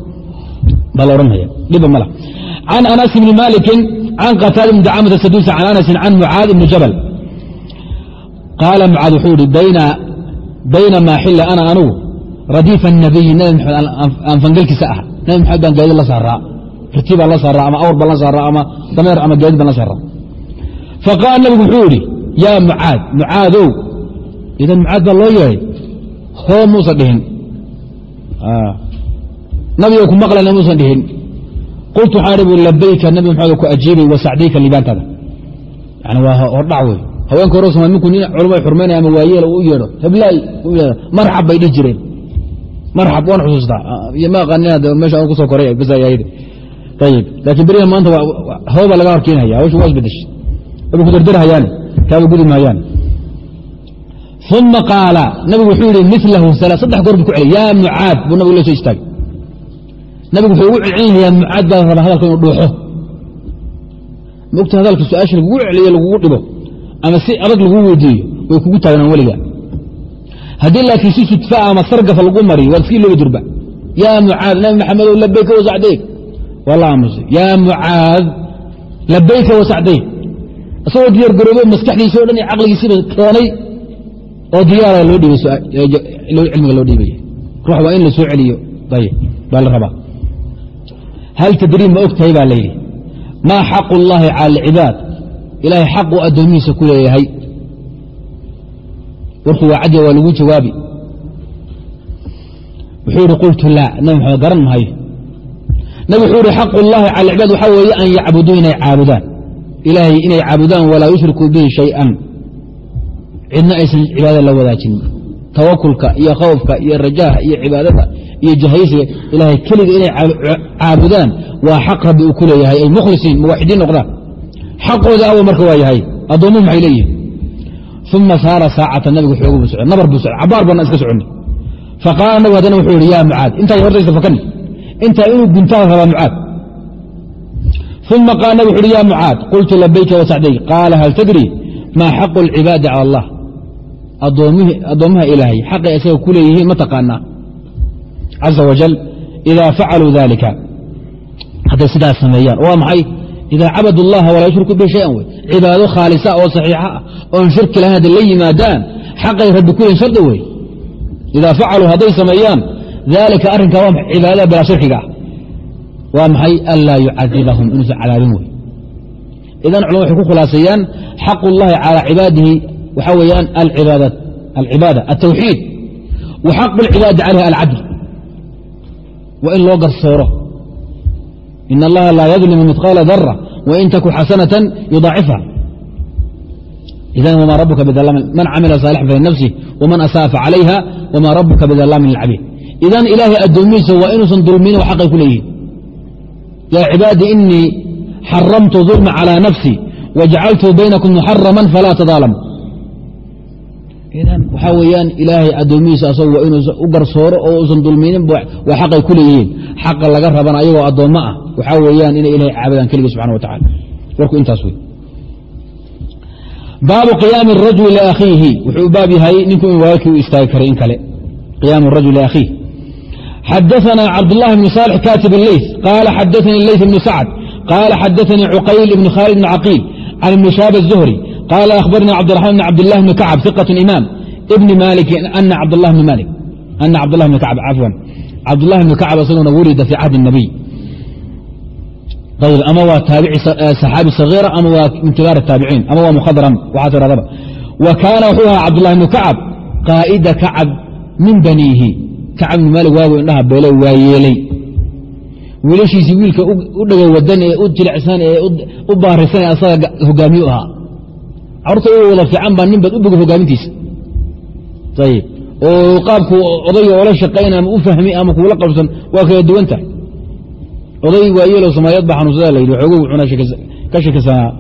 baa la odhanaya dhiba mala can anas bni malikin can qataada bni dacamata saduusi can anasin can mucaad ibni jabal. Qaala mucaad wuxuu ihi bayna baynamaa xilla ana anugu radiifa الnabiyi nabi maxamed aan fangalkiisa ah nabi maxamed baan gaadid la saaraa riti baan la saaraa ama awr baan la saaraa ama dameer ama gaadid baan la saaraa faqaala nabigu wuxuu idhi yaa mucaad mucaadow idan mucaad baa loo yeedhay hoo muusan dhihin. Nabigo ku maqlayna muusan dhihin. Qultu waxaan ihi labayka nabi maxamed ku ajiibay wa sacdayka yani waa hordhac wey haweenka hore somal minku nin culama xurmaynaya ama waayeel u yeedho heblaay marxab bay dhihi jireen. Marxab waan xusuustaa. Ma aqaanin meesha aan ku soo koray basayayde ayib laakiin beriha maanta hawba laga horkeenhaya hawsha waa isbedeshay waba ku dardarhayaane kaaba gudi maayaan uma qaala nabigu wuxuu yihi milahu saddex goor bu ku celiy yaa mucaad buu nabigu la istaagay nabigu wuxuu ugu celcelinayaa mucaad baa rabaa hadalka inuu dhuuxo mogta hadalka su'aasha lagugu celiyo lagugu dhibo ama si adag laguu weydiiyo way kugu taagnaan weliga haddii laakiin si sudfa ama sargafa lagu mariyo waad iskii looba durba yaa mucaad nabi maxamedow labayka wasacdayk waa aamusay yaa mucaad labayka wasacdayk isagoo diyaar garoobo maskaxdiisa o dhan iyo caqligiisiiba keenay oo diyaara loo dhiibay cilmiga loo dhiibay. Ruux waa in la soo celiyo. Ayib baa la rabaa. Hal tadriib ma og tahay baa layidhi maa xaqu اllahi cala alcibaad. Ilaahay xaqu addoomihiisa ku leeyahay. Warku waa cadya waa lagu jawaabi. Wuxuu yihi qultu laa. Nabi maxamed garan mahayo nabi wuxuu yihi xaqu اllahi cala alcibaad waxaa weeye an yacbuduu inay caabudaan. Ilaahay inay caabudaan walaa yushrikuu bihi shayئan cidna aysan cibaadada la wadaajinin tawakulka iyo khawfka iyo rajaha iyo cibaadada iyo jahaysiga ilaahay keliga inay caabudaan waa xaq rabbi uu ku leeyahay. Ay mukhlisiin muwaxidiin noqdaan xaqooda awa marka waa yahay addoommuhu maxay leeyihiin uma saara saacata nabigu xoogu bu socday. Nabar buu socday. Cabaar baana iska soconnay. Faqaala nabigu haddana wuxuu yihi yaa mucaad intaa hortaysa fakani intaa inuu guntaada rabaa mucaad. uma qaala nabig wuxu uhi ya mucaad qultu labayka wasacdayk qaala hal tadri maa xaqu اlcibaadi cala allah addoommaha ilaahay xaqay isaga ku leeyihiin ma taqaanaa caza wajal idaa facaluu dalika hadday sidaas sameeyaan waa maxay idaa cabadu اllaha walaa yushriku bihi shayan wey cibaado khaalisa oo saxiixa ah oon shirki lahayn hadday la yimaadaan xaqay rabbi ku leeyihiin shardi wey idaa facaluu hadday sameeyaan aalika arrinka waa cibaadada bilaa shirkiga. Ah waa maxay? Anlaa yucadibahum. Inuusan cadaabin wey idan culama waxay ku khulaaseeyaan xaqu llahi calaa cibaadihi. Waxaa weeyaan alcibaada altawxiid wa xaqu lcibaadi calayha alcadl. Waa in loo garsooro. In allaha laa yadlimu midqaala dara wain taku xasanatan yudaacifha idan wmaa rabuka bidalaamin man camila saalixan falinafsih waman asaa fa calayha wmaa rabuka bidalaamin lilcabiid idan ilaahay addoomihiisa waa inuusan dulmin xaqay ku leeyihiin yaa cibaadi inii xaramtu dulma calى nafsii wajacaltu baynakum muxaraman falaa tadaalamu. Idan waxaa weeyaan ilaahay addoomihiisa asagu waa inuusan u garsooro oo usan dulminin waa xaqay ku leeyihiin. Xaqa laga rabana ayagoo addoommo ah. Waxaa weeyaan inay ilahay caabudaan keligii subxana wa tacala warku intaas wey baabu qiyaami rajuli liakhiihi wuxuu baab yahay ninku in walaalkii u istaagi karay in kale. Qiyaam rajuli liakhiih xadaثna cabdالlah بn صالح katib الleyث qala xadaثnii leyث بn sacd qala xadaثnii cuqayl بn khaalid بn caqiil can ibn shaab الزhri qala akhbarnii cabdiرaحman bn cabdالlah bn kacb ثiqة imaam bni malik ana cabdالlah bn malik ana cabdالlah bn kacb cafwan cabdالlah bn kacb isaguna wulida fi cahdi الnabiy ayb ama waa taabici saxaabi sagiira ama waa min kibaar الtaabiciin ama waa mukhadram waxaa tiradaba wa kaana wuxuu ahaa cabdالlah bn kacb qaa'ida kacab min baniihi kacab bn maalik waagu indhaha beele waa yeelay. Wiilashiisii wiilka u dhagay wadan ee u jilicsan ee u baarisan ee asaga hogaamiye u ahaa. Carurta u wada fiican baa nin baad u bogay hogaamintiisa. Ayib oo qaabku odayga oola shaqayn ama u fahmi ama kuula qabsan waa kala duwan tahay. Oday waayeelo soomaaliyeed baa xanuunsada la yidhi waxoogow cuna ka shakisanaa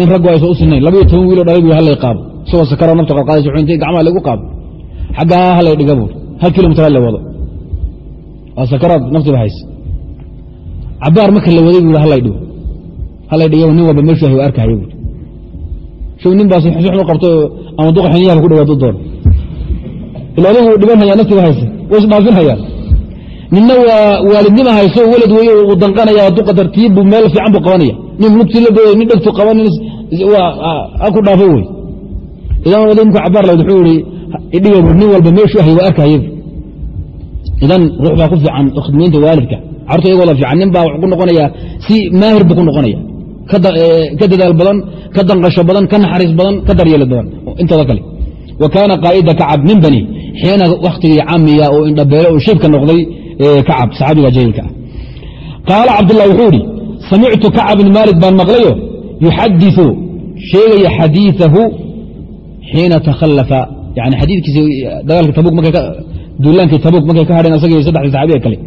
in raggu aysan u sinayn labayo toban wiilo dhalay bu hallay qaabo isagoo sakaroo nafta qalqaadaysa wuxuu intay gacmaha laygu qaabo xaggaa hallay dhiga buuri hal kilomitr la wado. Waa sakaraad naftiba hayse. Cabaar marka la waday buu hallay dhigo. Hallay dhiga nin walba meeshuu ahy arkahayo buuri show nin baas xun u qabto ama duqa ku dhawaado doon ila adigu dhiban hayaa naftiba hayse. Way isdhaafin ninna waa waalidnima hayso welad wey uu danqanaya duqa tartiibbu meel fiican buu qabanaya. Nin lugtii la booday nin dhegtu qaban ku dhaafo wey. Idan oday minku cabaar lawd wuxuu ihi idhiga nin walba meeshuu ahay waa arkaya idan ruux baa ku fiican khidmaynta waalidka. Carurta iyagoo la fiican nin baa wuxuu ku noqonayaa si maahir buu ku noqonaya. Ka dadaal badan ka danqasho badan ka naxariis badan ka daryeeli badan. Intooda kale. Wa kaana qaa'ida kacab min bani xiina wakhtigii camiya oo indhabeele oo shiibka noqday kacab saxaabiga jaliilka ah. Qaala cabdullah wuxuu idhi samictu kacab bn maalik baan maqlayo yuxadiثu sheegaya xadiiثahu xiina takhalafa yani xadiikiisi dagaalka tabuk duulaankii tabuk markay ka hadheen asagii saddexdii saxaabiga kale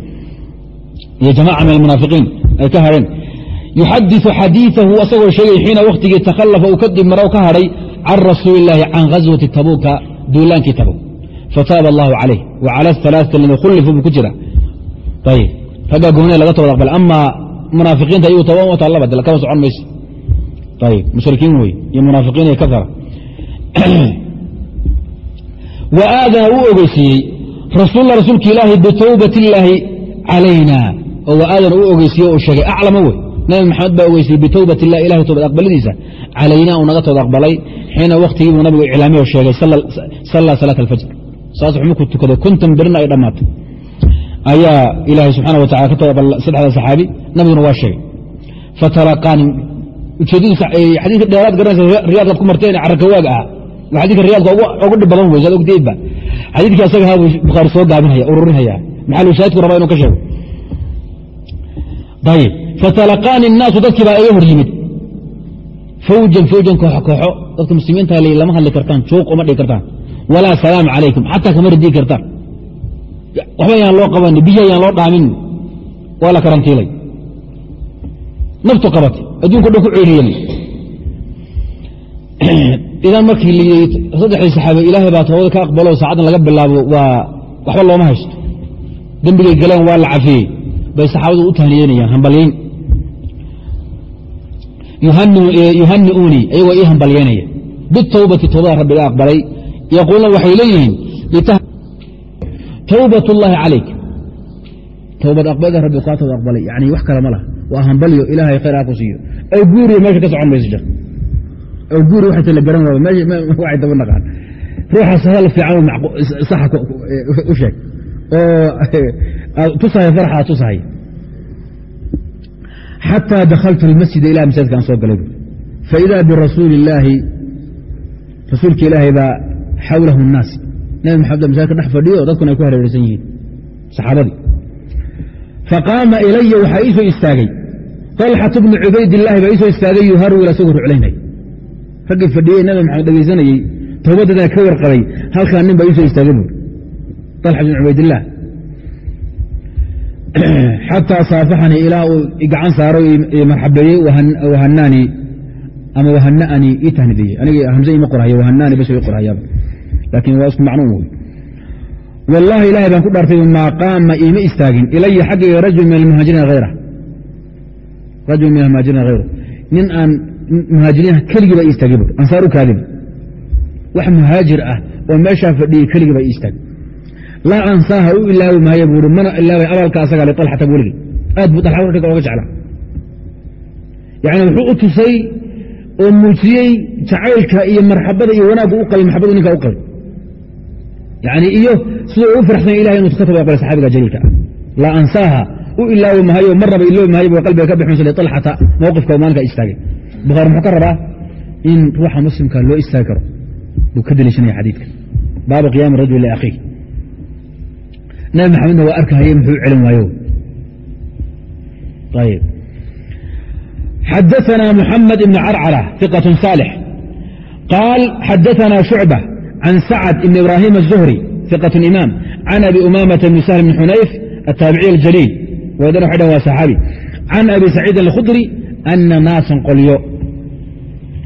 iyo jamaca min almunaafiqiin ay ka hadheen yuxadiثu xadiiثahu asagoo sheegaya xiina wakhtigii takhalafa uu kadib marow ka hadhay can rasuuli اllaahi can ghaswati tabuka duulaankii tabuk fataaba allahu calayh wa cala aلثalaaثati aladi khulifuu buu ku jira ayib raggaa goonee laga tooda aqbal amaa munaafiqiinta iyagu toban wata laba dil kama socon mayso ayib mushrikiin wey iyo munaafiqiin iyo kafara wa aadana uu ogeysiiyey. Rasuullah rasuulka ilaahi bitowbat illaahi calayna oo wa aadana uu ogeysiiye uu sheegay aclama wey. Nabi maxamed baa ogeysiyey bitowbat illah ilahay toobad aqbalidiisa calayna uu naga toobad aqbalay xiina wakhtigiibuu nabigu iclaamiyo sheegay sallaa salaat alfajr. Saas wuxuu markuu tukaday konton birina ay dhammaatay. Ayaa ilaahay subxaana wa ka toobad aqbalay saddexda saxaabi nabiguna waa sheegay. Fatalaqaani ujeedadiisa xadiiska dheeraad garanaysa riyaadkaad ku marteen carakawaag ah. waa xadika riyaadka ugu dhib badan wey saad ogdeedba xadiidkii asaga ha bukhaari soo gaabinhaya ururinhaya maxalu shaahidku rabaa inuu ka sheego. Ayib fatalaqaani الnaasu dadkii baa iga hor yimid. Fawjan fawjan kooxo kooxo. Dadka muslimiinta l lama hadli kartaan juuq uma dhigi kartaan. Walaa salaam calaykum xataa kama radii kartaan. Waxba yaan loo qabanin biyo yaan loo dhaamin. Waa la karantiilay. Naftu qabatay adduunka dhan ku ceeriyen *clears throat* idan markii l saddexdii saxaabe ilaahay baa toobada ka aqbalo saacaddan laga bilaabo waa waxba looma haysto. Dembigay galeen waa la cafiyey. Bay saxaabadu u tahniyeynayaan hambalyayn yuhani'uunii iyagoo ii hambalyaynaya bitowbati toobada rabbiga aqbalay. Yaquuluna waxay leeyihiin towbat ullaahi calayk. Towbad aqbalida rabbi kaa tooba aqbalay. Yani wax kale ma laha. Waa hambalyo ilaahay khayr ha ku siiyo. Aw guuriyo meesha ka socon mayso jir aw guuri waxayta la garan waaba waxay daba naqaan ruuxaas hadal fiican saxa u sheeg oo *laughs* tusahay farxaa tusahay xatى dakhaltu اlmasjida ila masaajidkaan soo galay faida birasuuli اllaahi rasuulka ilaahay baa xawlahu الnaas nabi maxamed masaajidka dhex fadhiyo dadkuna ay ku hareeraysan yihiin saxaabadii faqaama ilaya waxaa ii soo istaagay طalxaةu bnu cubaydillaahi baa ii soo istaagay yuharwil asagoo ruclaynay raggii fadhiyey nabi maxamed dhegaysanayey towbadadana ka warqabay halkaa nin baa ii soo istaagay buur طalxa bn cubaydillaah *clears throat* xatىa saafaxanii ilaa uu gacan saaro marxabeeyey wahanaanii ama wahana'anii ii tahnidiyey. Aniga hamse ima qorhayo wahanaani bas qorhayaaba laakiin waa isku macnuun wey. Wallahi ilahay baan ku dhaartay maa qaama iima istaagin ilaya xaggayga rajul min almuhaajiriina hayra nin aan muhaajiriinha keligii baa istaagay bur ansaar u kaadib wax muhaajir ah oo meeshaa fadhiyey keligii baa istaagay laa ansaaha u ilaawi maayo buui mana ilaaway abaalka asaga lialxata weligey aad buu alxa ragga oga jeclaa. Yani wuxuu u tusay oo muujiyey jacaylka iyo marxabada iyo wanaaggu u qabay maxabadu ninka u qabay yani iyo siduu ugu faraxsanya ilahay inuu ka taba aqbalay saxaabiga jaliilka ah laa ansaaha u ilaawi maayo marnaba iloobi maayo bu qalbiga ka bixmayso lialxata mowqifka maalinka istaagay bukhaari muxuu ka rabaa in ruuxa muslimka loo istaagi karo buu ka deliishanaya xadiidka baabu qiyaami rajul liakhiih nabi maxamedna waa arkahaye muxuu celin waayo ayb xadaثna mحamed ibn carcrة ثiqة صاlح qaal xadaثna شhucbة can sacd ibn ibrahim الزhري ثiqة imam can abi umamaةa bn سهل bn xunayf الtaaبiciي الjليil wdan wxay dhan waa saxaabi can abi saciidin الkhudri ana naasan qolyo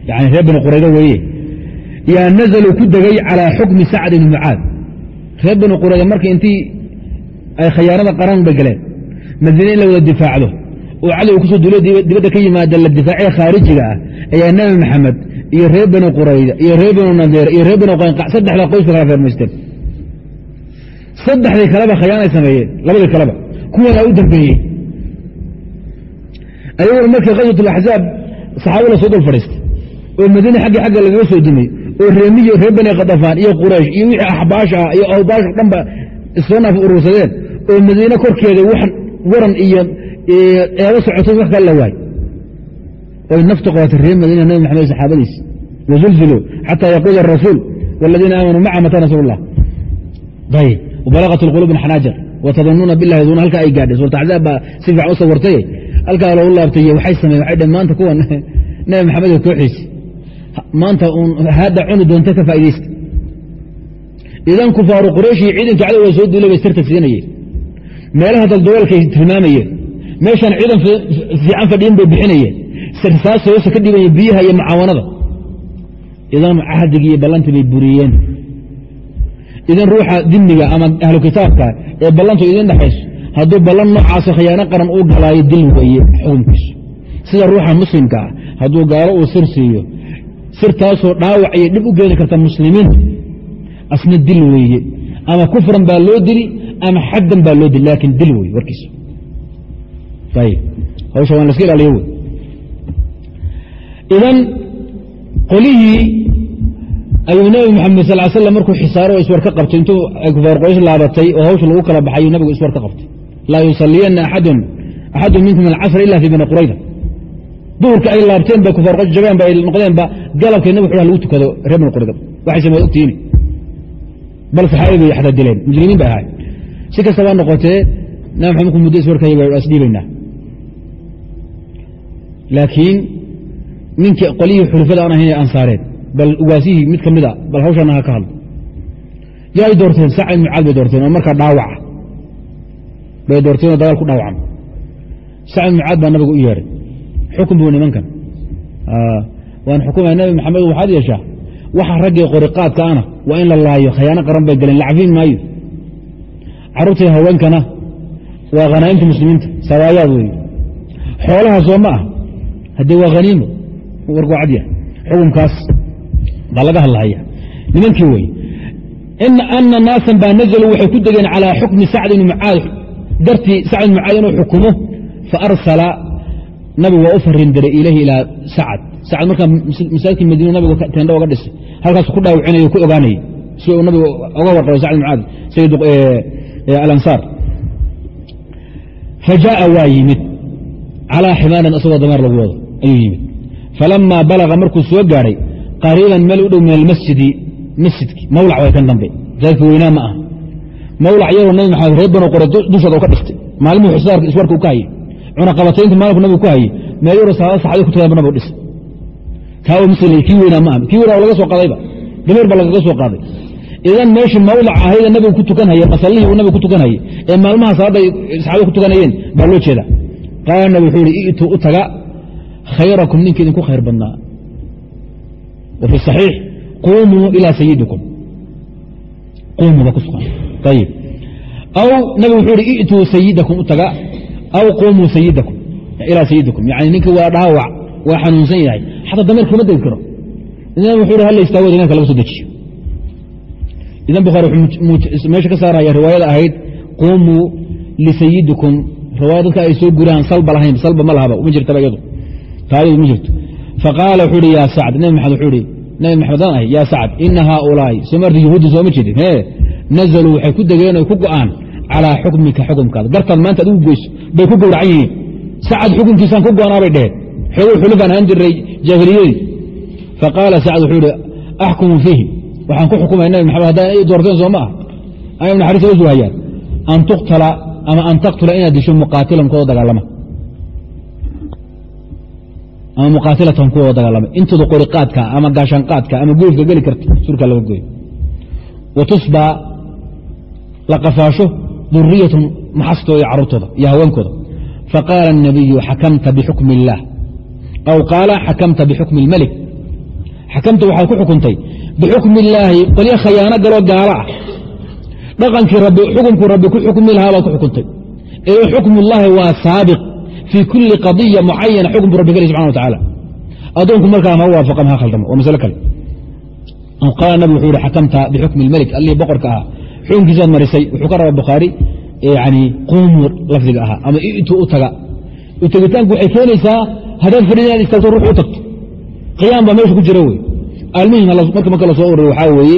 yani reer bani quraydo weeye yaa nazluu ku degay calىa xukmi sacd ibn mucaad reer bani qurayda marka intii ay khayaanada qaran bay galeen madiine in la wada difaacdo oo cali uu ku soo duulo dibadda ka yimaada la difaaciya khaarijiga ah ayaa nebi maxamed iyo reer bani qurayda iyo reer banu nadeer iyo reer bani qaynqac saddexda qoyska kala feermaysteen saddexdii kaleba khayaanay sameeyeen labadii kaleba kuwana u dambeeyey ayaguna markii khaswat alaxzaab saxaaba la soo dul fadhiistay oo madiine xaggii xagga lagaga soo dumay oo reemiyo reer bani khadafaan iyo quraysh iyo wixii axbaash ah iyo awbaash o dhanba isfanaaf urursadeen oo madiine korkeeda waran iyo eebo socotay wax kala la waay oy nafta qabatay reer madiina nabi maxamed saxaabadiis wazulziluu xata yaquula arasuul waladiina aamanuu maca mata nasr اllah ayb wbalaqat اlqulub xanaajar watadanuuna bilahi duuna halkaa ay gaadhay suurta axzaab baa si fiican u sawirtay halkaa loogu laabtay waxay sameyen waxay dheen maanta kuwan nabi maxamed oo kooxiisi maanta uun haadda cuni doonta ka faa'idaysta idan kufaaru iyo ciidanka cadowga soo duulay bay sirta siinayeen meelaha daldaweelkay tilmaamayeen. Meeshaan ciidan fiican fadhiyin bay bixinayeen. Sirsaas hoose ka dhibaya biyaha iyo mucaawanada idan cahdigii iyo ballantii bay buriyeen. Idan ruuxa dimiga ama ahlu kitaabka ee ballantu idin dhexayso hadduu ballan noocaasoo khiyaano qaran uu galaayo dil weeye xukunkiisu sida ruuxa muslimka ah hadduu gaalo uu sir siiyo sirtaasoo dhaawac iyo dhib u geeni karta muslimiinta asna dil weeye. Ama kufran baa loo dili ama xaddan baa loo dili laakiin dil weye warkiisu ayib hawsha waan laska ilaaliyo wey idan qolihii ayuu nebi maxamed sal slam markuu xisaaro iswar ka qabtay intuu ay kufaar quraysh laabatay oo hawsha lagu kala baxay ayuu nabigu iswar ka qabtay laa yusaliyanna axadun axadun minkum alcasr ila fii bani qurayda duhurka ay laabteen bay kufaar jabeen ba ay noqdeenba galabkay nabig xudha lagu tukado reer bani qurayda waxay samey ogtiini bal saxaabi bay mujrimiin bay ahaay si kastaba noqotee nabi maxamed markuu muddo iswarkay waa isdhiibaynaa laakiin ninkii qolyihii xulufada aan ahayn ee ansaareed bal ugaasihii mid ka mida bal hawshana ha ka hadlo. Yaay doorteen sacid mucaad bay doorteen oo markaa dhaawaca bay doorteen oo dagaal ku dhaawacma sacid mucaad baa nabiga u yeedhay xukun buu nimankan waan xukumaya nabi maxamed waxaad yeeshaa waxa raggii qoriqaadka ana waa in la laayo khayaano qaran bay galeen lacfiin maayo. Carruurtii haweenkana waa khanaa'imta muslimiinta sabaayaad weeye xoolaha soo ma ah haddee waa haniimo warku cadya xukunkaas baa laga hadlahaya nimankii wey ana naasan baa nazaluu waxay ku degeen calىa xukmi sacd ibn mucaad dartii sacd mucaad inuu xukumo faarsala nabigu waa u farin diray ilayhi ilaa sacad sacad markaa masaajidkii madiina nabigu teendho oga dhisay. Halkaasu ku dhaawicinayo ku ogaanayay. Si uu nabigu oga warqabay sacd mucaad sayid alansaar. Fajaءa waa yimid. Calىa ximaarin isagoo dameer lagu wado ayuu yimid. Falamaa balaga markuu soo gaadhay qariiban meel u dhow min almasjidi masjidki mawlac way kan dambe. Masaajidka weynaa ma aha mawlac iyagoo nabi maxamed reer banu ku ku ku ku ku tukanayeen baa ihi i'tuu u taga ku aw nabigu wuxuu ihi i'tuu sayidakum u taga aw quumuu sayidakum ilaa sayidikum yani ninka waa dhaawac waa xanuunsan yahay xataa dameer kama degi karo idan wuxuu ihi hala istaago imaamka laga soo dejiyo idan bukhaari wuxuu meesha ka saaraya riwaayada ahayd quumuu lisayidikum riwaaya dadka ay soo guraan salba lahayn salba ma lahaba ma jirtaba iyadu taayadu ma jirto faqaala wuxuu ihi yaa sacd nabi maxamed wuxuu ihi nabi maxamedaan ahy yaa sacd ina haaulaa'i somarta yahuudda sooma jeedin nazaluu waxay ku degeen ku go'aan calaa xukmika xukumkaada. Gartaad maanta adigu goyso bay ku gowracan yihiin. Sacad xukunkiisaan ku go'anaabay dheheen xogow xulufaan ahaan jiray jaahiliyadii faqaala sacd wuxuu ihi axkumu fiihim. Waxaan ku xukumaya nabi maxamed haddaan ay doorteen soo ma ah. Ayam naxariista u suhayaan an tuqtala ama an taqtula inaad disho muqaatilan kuwa dagaalama. Ama muqaatilatan kuwa dagaalama. Intooda qoriqaadka ama gaashaanqaadka ama goyfka geli karta surka laga goyo wa tusbaa la qafaasho duriyatun maxastooda iyo carruurtooda iyo haweenkooda faqaala الnabiyu xakamta bixukmi اllaah aw qaala xakamta bixukmi اlmelik xakamta waxaad ku xukuntay bixukmi illaahi qolyo khayaano galoo gaalo ah dhaqankii rabbi xukumkuu rabbi ku xukmi lahaa baad ku xukuntay ee xukm ullaahi waa saabiq fii kulli qadiya mucayana xukumku rabbi geli subxana wa tacaala addoonku markaa ma waafaqa maha khaldamo waa masalo kale qaala nabig wuxuu yihi xakamta bixukmi ilmelik allihii boqorka ahaa xukunkiisaad marisay wuxuu ka raba bukhaari yani quumuu lafdiga ahaa ama i'tu u taga. U tegitaanku waxay keenaysaa haddaad fadhida inaad istaagto ruux u tagto. Qiyaam baa meesha ku jira wey. Almuhim marka marka la soo ururiyo waxaa weeye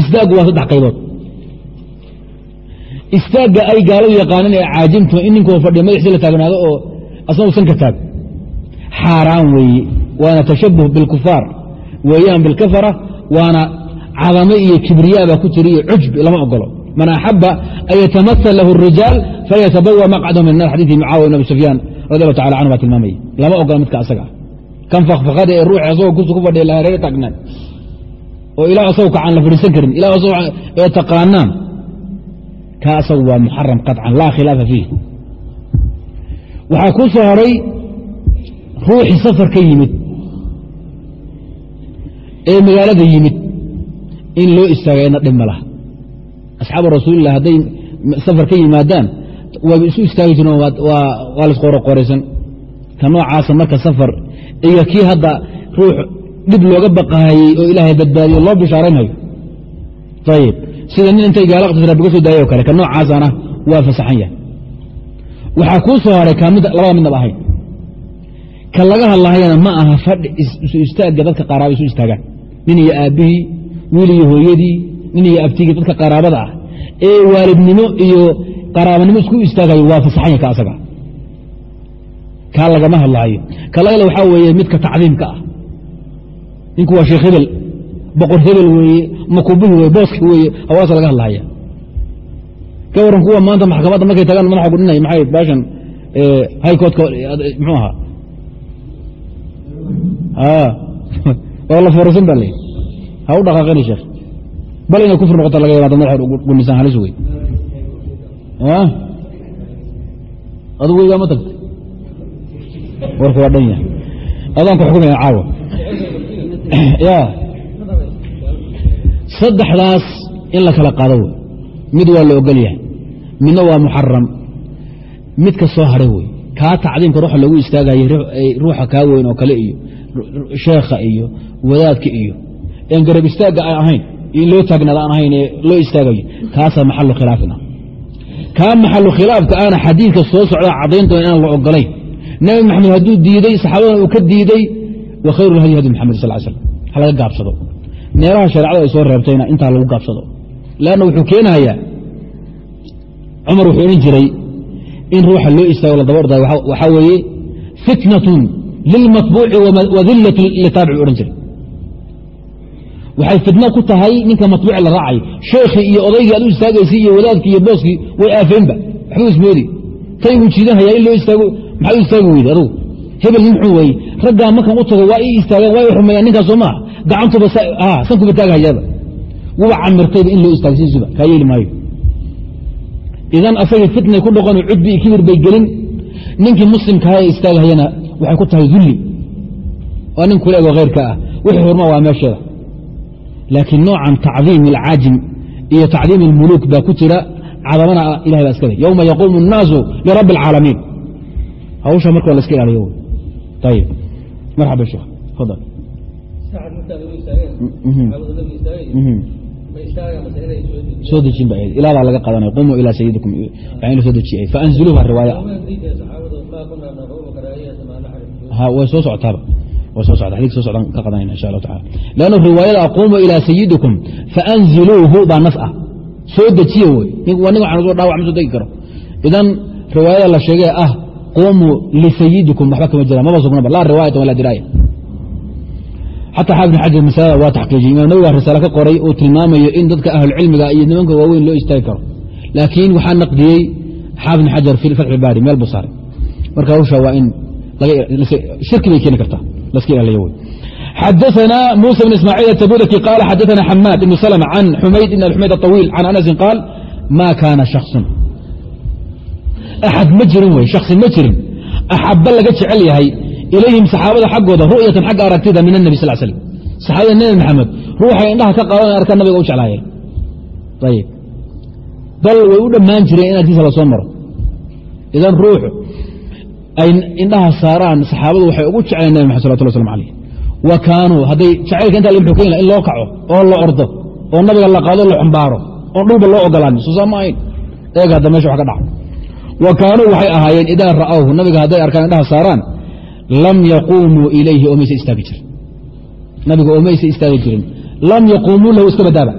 istaaggu waa saddex qaybood. Istaagga ay gaaladu yaqaaneen ee caajimtu in ninkoo fadhiya madaxiisa la taagnaado oo asna usan ka taag. Xaaraan weeye. Waana tashabuh bilkufaar weeyaan bilkafara waana cadamo iyo kibriyaa baa ku jira iyo cujbi lama ogolo man axaba an yatamasal lahu الrijaal falyatabawa maqcadahu min nar xadiiثi mucaawiya bn abi sufyaan radi allahu tacala canhu baa tilmaamaya lama ogola midka asaga ah kan fakfakada ee ruuxi asagoo kursi ku fadhiya lahareere taagnaan oo ilaa asagoo kacaan la fadhiisan karin ilaa asagoo ee taqaanaan ka asagu waa muxaram qaطcan laa khilaafa fiih waxaa ku soo horay ruuxii safar ka yimid ee magaalada yimid in loo istaagayna dhib ma laha. Asxaabu rasuulilah hadday safar ka yimaadaan waaba isu istaagi jireen waa lasqoroqoraysan ka noocaasa marka safar iyo kii hadda ruux dhib looga baqahayey oo ilaahay badbaadiyo loo bishaaraynayo. Ayib sida nin intay gaala qtisra biga soo daayay o kale ka noocaasana waa fasaxan yahay. Waxaa kuu soo haray kaa labada midnaba ahayn. Ka laga hadlahayana ma aha fadhi isu istaagga dadka qaraaba isu istaagaan. Nin iyo aabbihii wiil iyo hooyadii nin iyo abtigii dadka qaraabada ah ee waalidnimo iyo qaraabanimo isku istaagayo waa fasaxanya ka asaga. Kaa lagama hadlaayo. Ka laga waxaa weeye midka tacdiimka ah. Ninku waa sheekh hebel boqor hebel weeye makubihi weye booski weeye hawaasa laga hadlahaya ka kuwa maanta maxkamadda markay tagaan madaxa gudhinay maxay baashan haykoodka muxuu ahaa? *laughs* Waa la fooraysan baa layidhi ha u dhaqaaqani sheekh bal inay kufr noqota laga yaba madaxa gunisaan halis wey adugu weygaa ma tagta warka waa dhan yahay. Adaan ku xukumaya caawa. *clears throat* Ya saddexdaas in la kala qaado wey mid waa la ogol yahay midna waa muxaram midka soo hadhay wey kaa tacdiimka ruuxa loogu istaagayay ruuxa kaa weyn oo kale iyo sheekha iyo wadaadka iyo en garab istaagga aan ahayn in loo taagnaada aan ahayn ee loo istaagayo kaasaa maxalu khilaafin ah kaa maxalu khilaafka aana xadiidka soo socda caddayntoona inaan la ogolayn nabi maxamed hadduu diiday saxaabadana uu ka diiday wa khayru lhadyi hadi maxamed sal slam ha laga gaabsado. Meelaha shareecada ay soo reebtayna intaa lagu gaabsado. Leanna wuxuu keenayaa cumar wuxuu odhan jiray in ruuxa loo istaago la daba ordayo waxaa weeye fitnatun lilmatbuuci wa dilatu litaabici odhan jiray waxay fitno ku tahay ninka matbuuci la raacay. Sheekhii iyo odaygii aad u istaagaysay iyo wadaadkii iyo booskii way aafeenba. Waxbuu ismoodi tay buu jiidanhayaa in loo istaago maxaa u istaagi weyde adugu? Hebel muxuu weye raggaa markan u tago waa ii istaageen waa i xumeeyaan maaha. Gacantuba sankuba taaghayaaba wuba camirtayba in loo istaago siisuba kaa yeeli maayo. Idan asagii fitnay ku dhoqon cudbi iyo kibir bay gelin. Ninkii muslimkaha ee istaaghayana waxay ku tahay dulli waa nin kula ego khayrka ah. Wixii hurma waa meesheeda laakiin noocan tacdiim alcaajim iyo tacdiim almuluuk baa ku jira cadamana ilahay baa iska le yowma yaquumu الnaasu lirabbi اlcaalamiin hawsha marka waa la iska ilaaliyo ayib marxaba sheekh fadal soo dejin ba ilaa baa laga qadanaya qumuu ilaa sayidikum yani soo dejiyay faanziluu baa riwaaya ah way soo socotaaba leannu riwaayada aquumuu ilaa sayidikum faanziluuhu baa nas ah soo nin waxaan soo dhawac ma soo degi karo idan riwaayada la sheegee ah qumuu lisayidikum waxba kama jiraan maba sugnaba laa riwaayata walaa diraaya xata xaafid xajar masalada waa taxqiijiyey imaam nawi waa risaale ka qoray oo tilmaamayo in dadka ahlulcilmiga iyo nimanka waaweyn loo istaagi karo laakiin waxaa naqdiyey xaafid bn xajar fi fatxi baari meel buu saaray marka hawsha waa in shirki bay keeni kartaa xadaثna muسى بن ismاعيل التbudki qال xadaثna xmاad بن سلم عن xumayd بن xumayd الطويل عن أنس قاal ma kana شhخص أxad ma jirin wey shaksi ma jirin axaba laga jecel yahay ilayhim saxaabada xaggooda ru'yatan xagga aragtida min النبي sl sلم saxaabada nebi maxamed ruuxay indhaha ka qaadan arkaan nabiga u jeclaayeen ayb bal way u dhammaan jireen in agtiisa lasoo maro idan ruuxu ay indhaha saaraan saxaabadu waxay ugu jecleen nabi maxad salawatullah slam alayh wa kaanuu hadday jacaylka intaa muxuu keeni in loo kaco oo la ordo oo nabiga la qaado la xumbaaro oon dhulba loo ogolaanin suusaa ma ahayn eeg hadda meesha wax ka dhaca. Wa kaanuu waxay ahaayeen idaa ra'awhu nabiga hadday arkaan indhaha saaraan lam yaquumuu ilayhi oo mayse istaagi jir nabiga oo maysa istaagi jirin. Lam yaquumuu lahu iska badaaba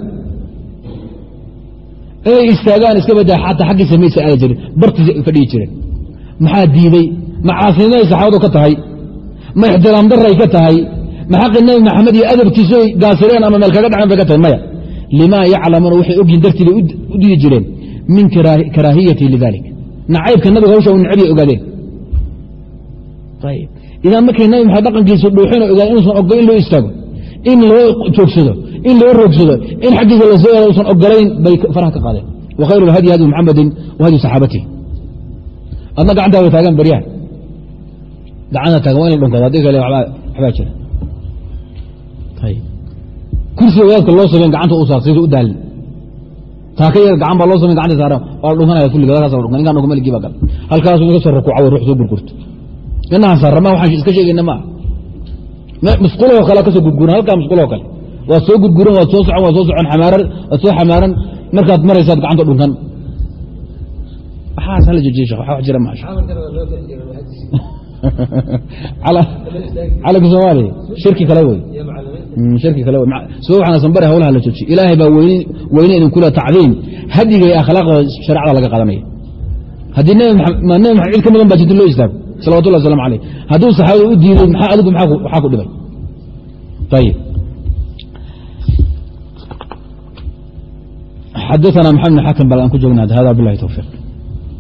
inay istaagaan iska badaa xataa xaggiisa maysa aadi jirin bartiisa fadhihi jireen. Maxaa diiday ma caasinimaday saxaabadu ka tahay. Ma ixtiraam daray ka tahay. Ma xaqi nebi maxamed iyo adabkiiso gaasireen ama meel kaga dhaceen bay ka tahay maya. Limaa yaclamuuna waxay ogyihiin dartii u diidi jireen. Min karaahiyati lidalik. Nacaybka nabiga hawsha u necbiya ogaadeen. Ayb idaa markay nabi maxamed dhaqankiisu dhuuxin oo ogaadeen inuusan ogol in loo istaago in loo joogsado in loo roogsado in xaggiisa la soo yaro usan ogolayn bay faraha ka qaadeen. Wa khayru lhadyi hadyu muxamadin wa hadyu saxaabatihi. Adna gacantaada taagan baryahan gacanta taagan waa in la dhunkado haddii kale waxbaa jira kursiga wadaadka loo sameen gacanta u saar saysa u daalin. Taaka yar gacan baa loo sameen gacanta saaran waa la dhunkanaya kulliga halkaas la dhunkan ninkaan dhunka maligii baa gal. Halkaasu iga soo rakuuca ruux soo gurgurto. Inahan saarama waxaan iska sheegayna ma musquloo kale ka gurguran halkaa musquloo kale. Waad soo gurguran waad soo socon waad soo socon amaaran waad soo xamaaran. Markaad maraysaad gacanta dhunkan waxaas hala jejiye shekh wax jira maasha *laughs* calanka soomaaliya shirki kale wey. Shirki kale wey. Soo waxaanasan bari hawlaha la joojiye ilaahay baa weyne idin kule tacdiim hadiga iyo akhlaaqda shareecada laga qadanaya haddii nebi maxamed cid ka mudan baa jirta loo istaago salawatullah waslamu aleyh hadduu saxaabada u diiday maxaa adigu waxaa ku dhibay? Ayib xadaثna maxamed bn xakim bal aan ku joogna hada bilahi towfiiq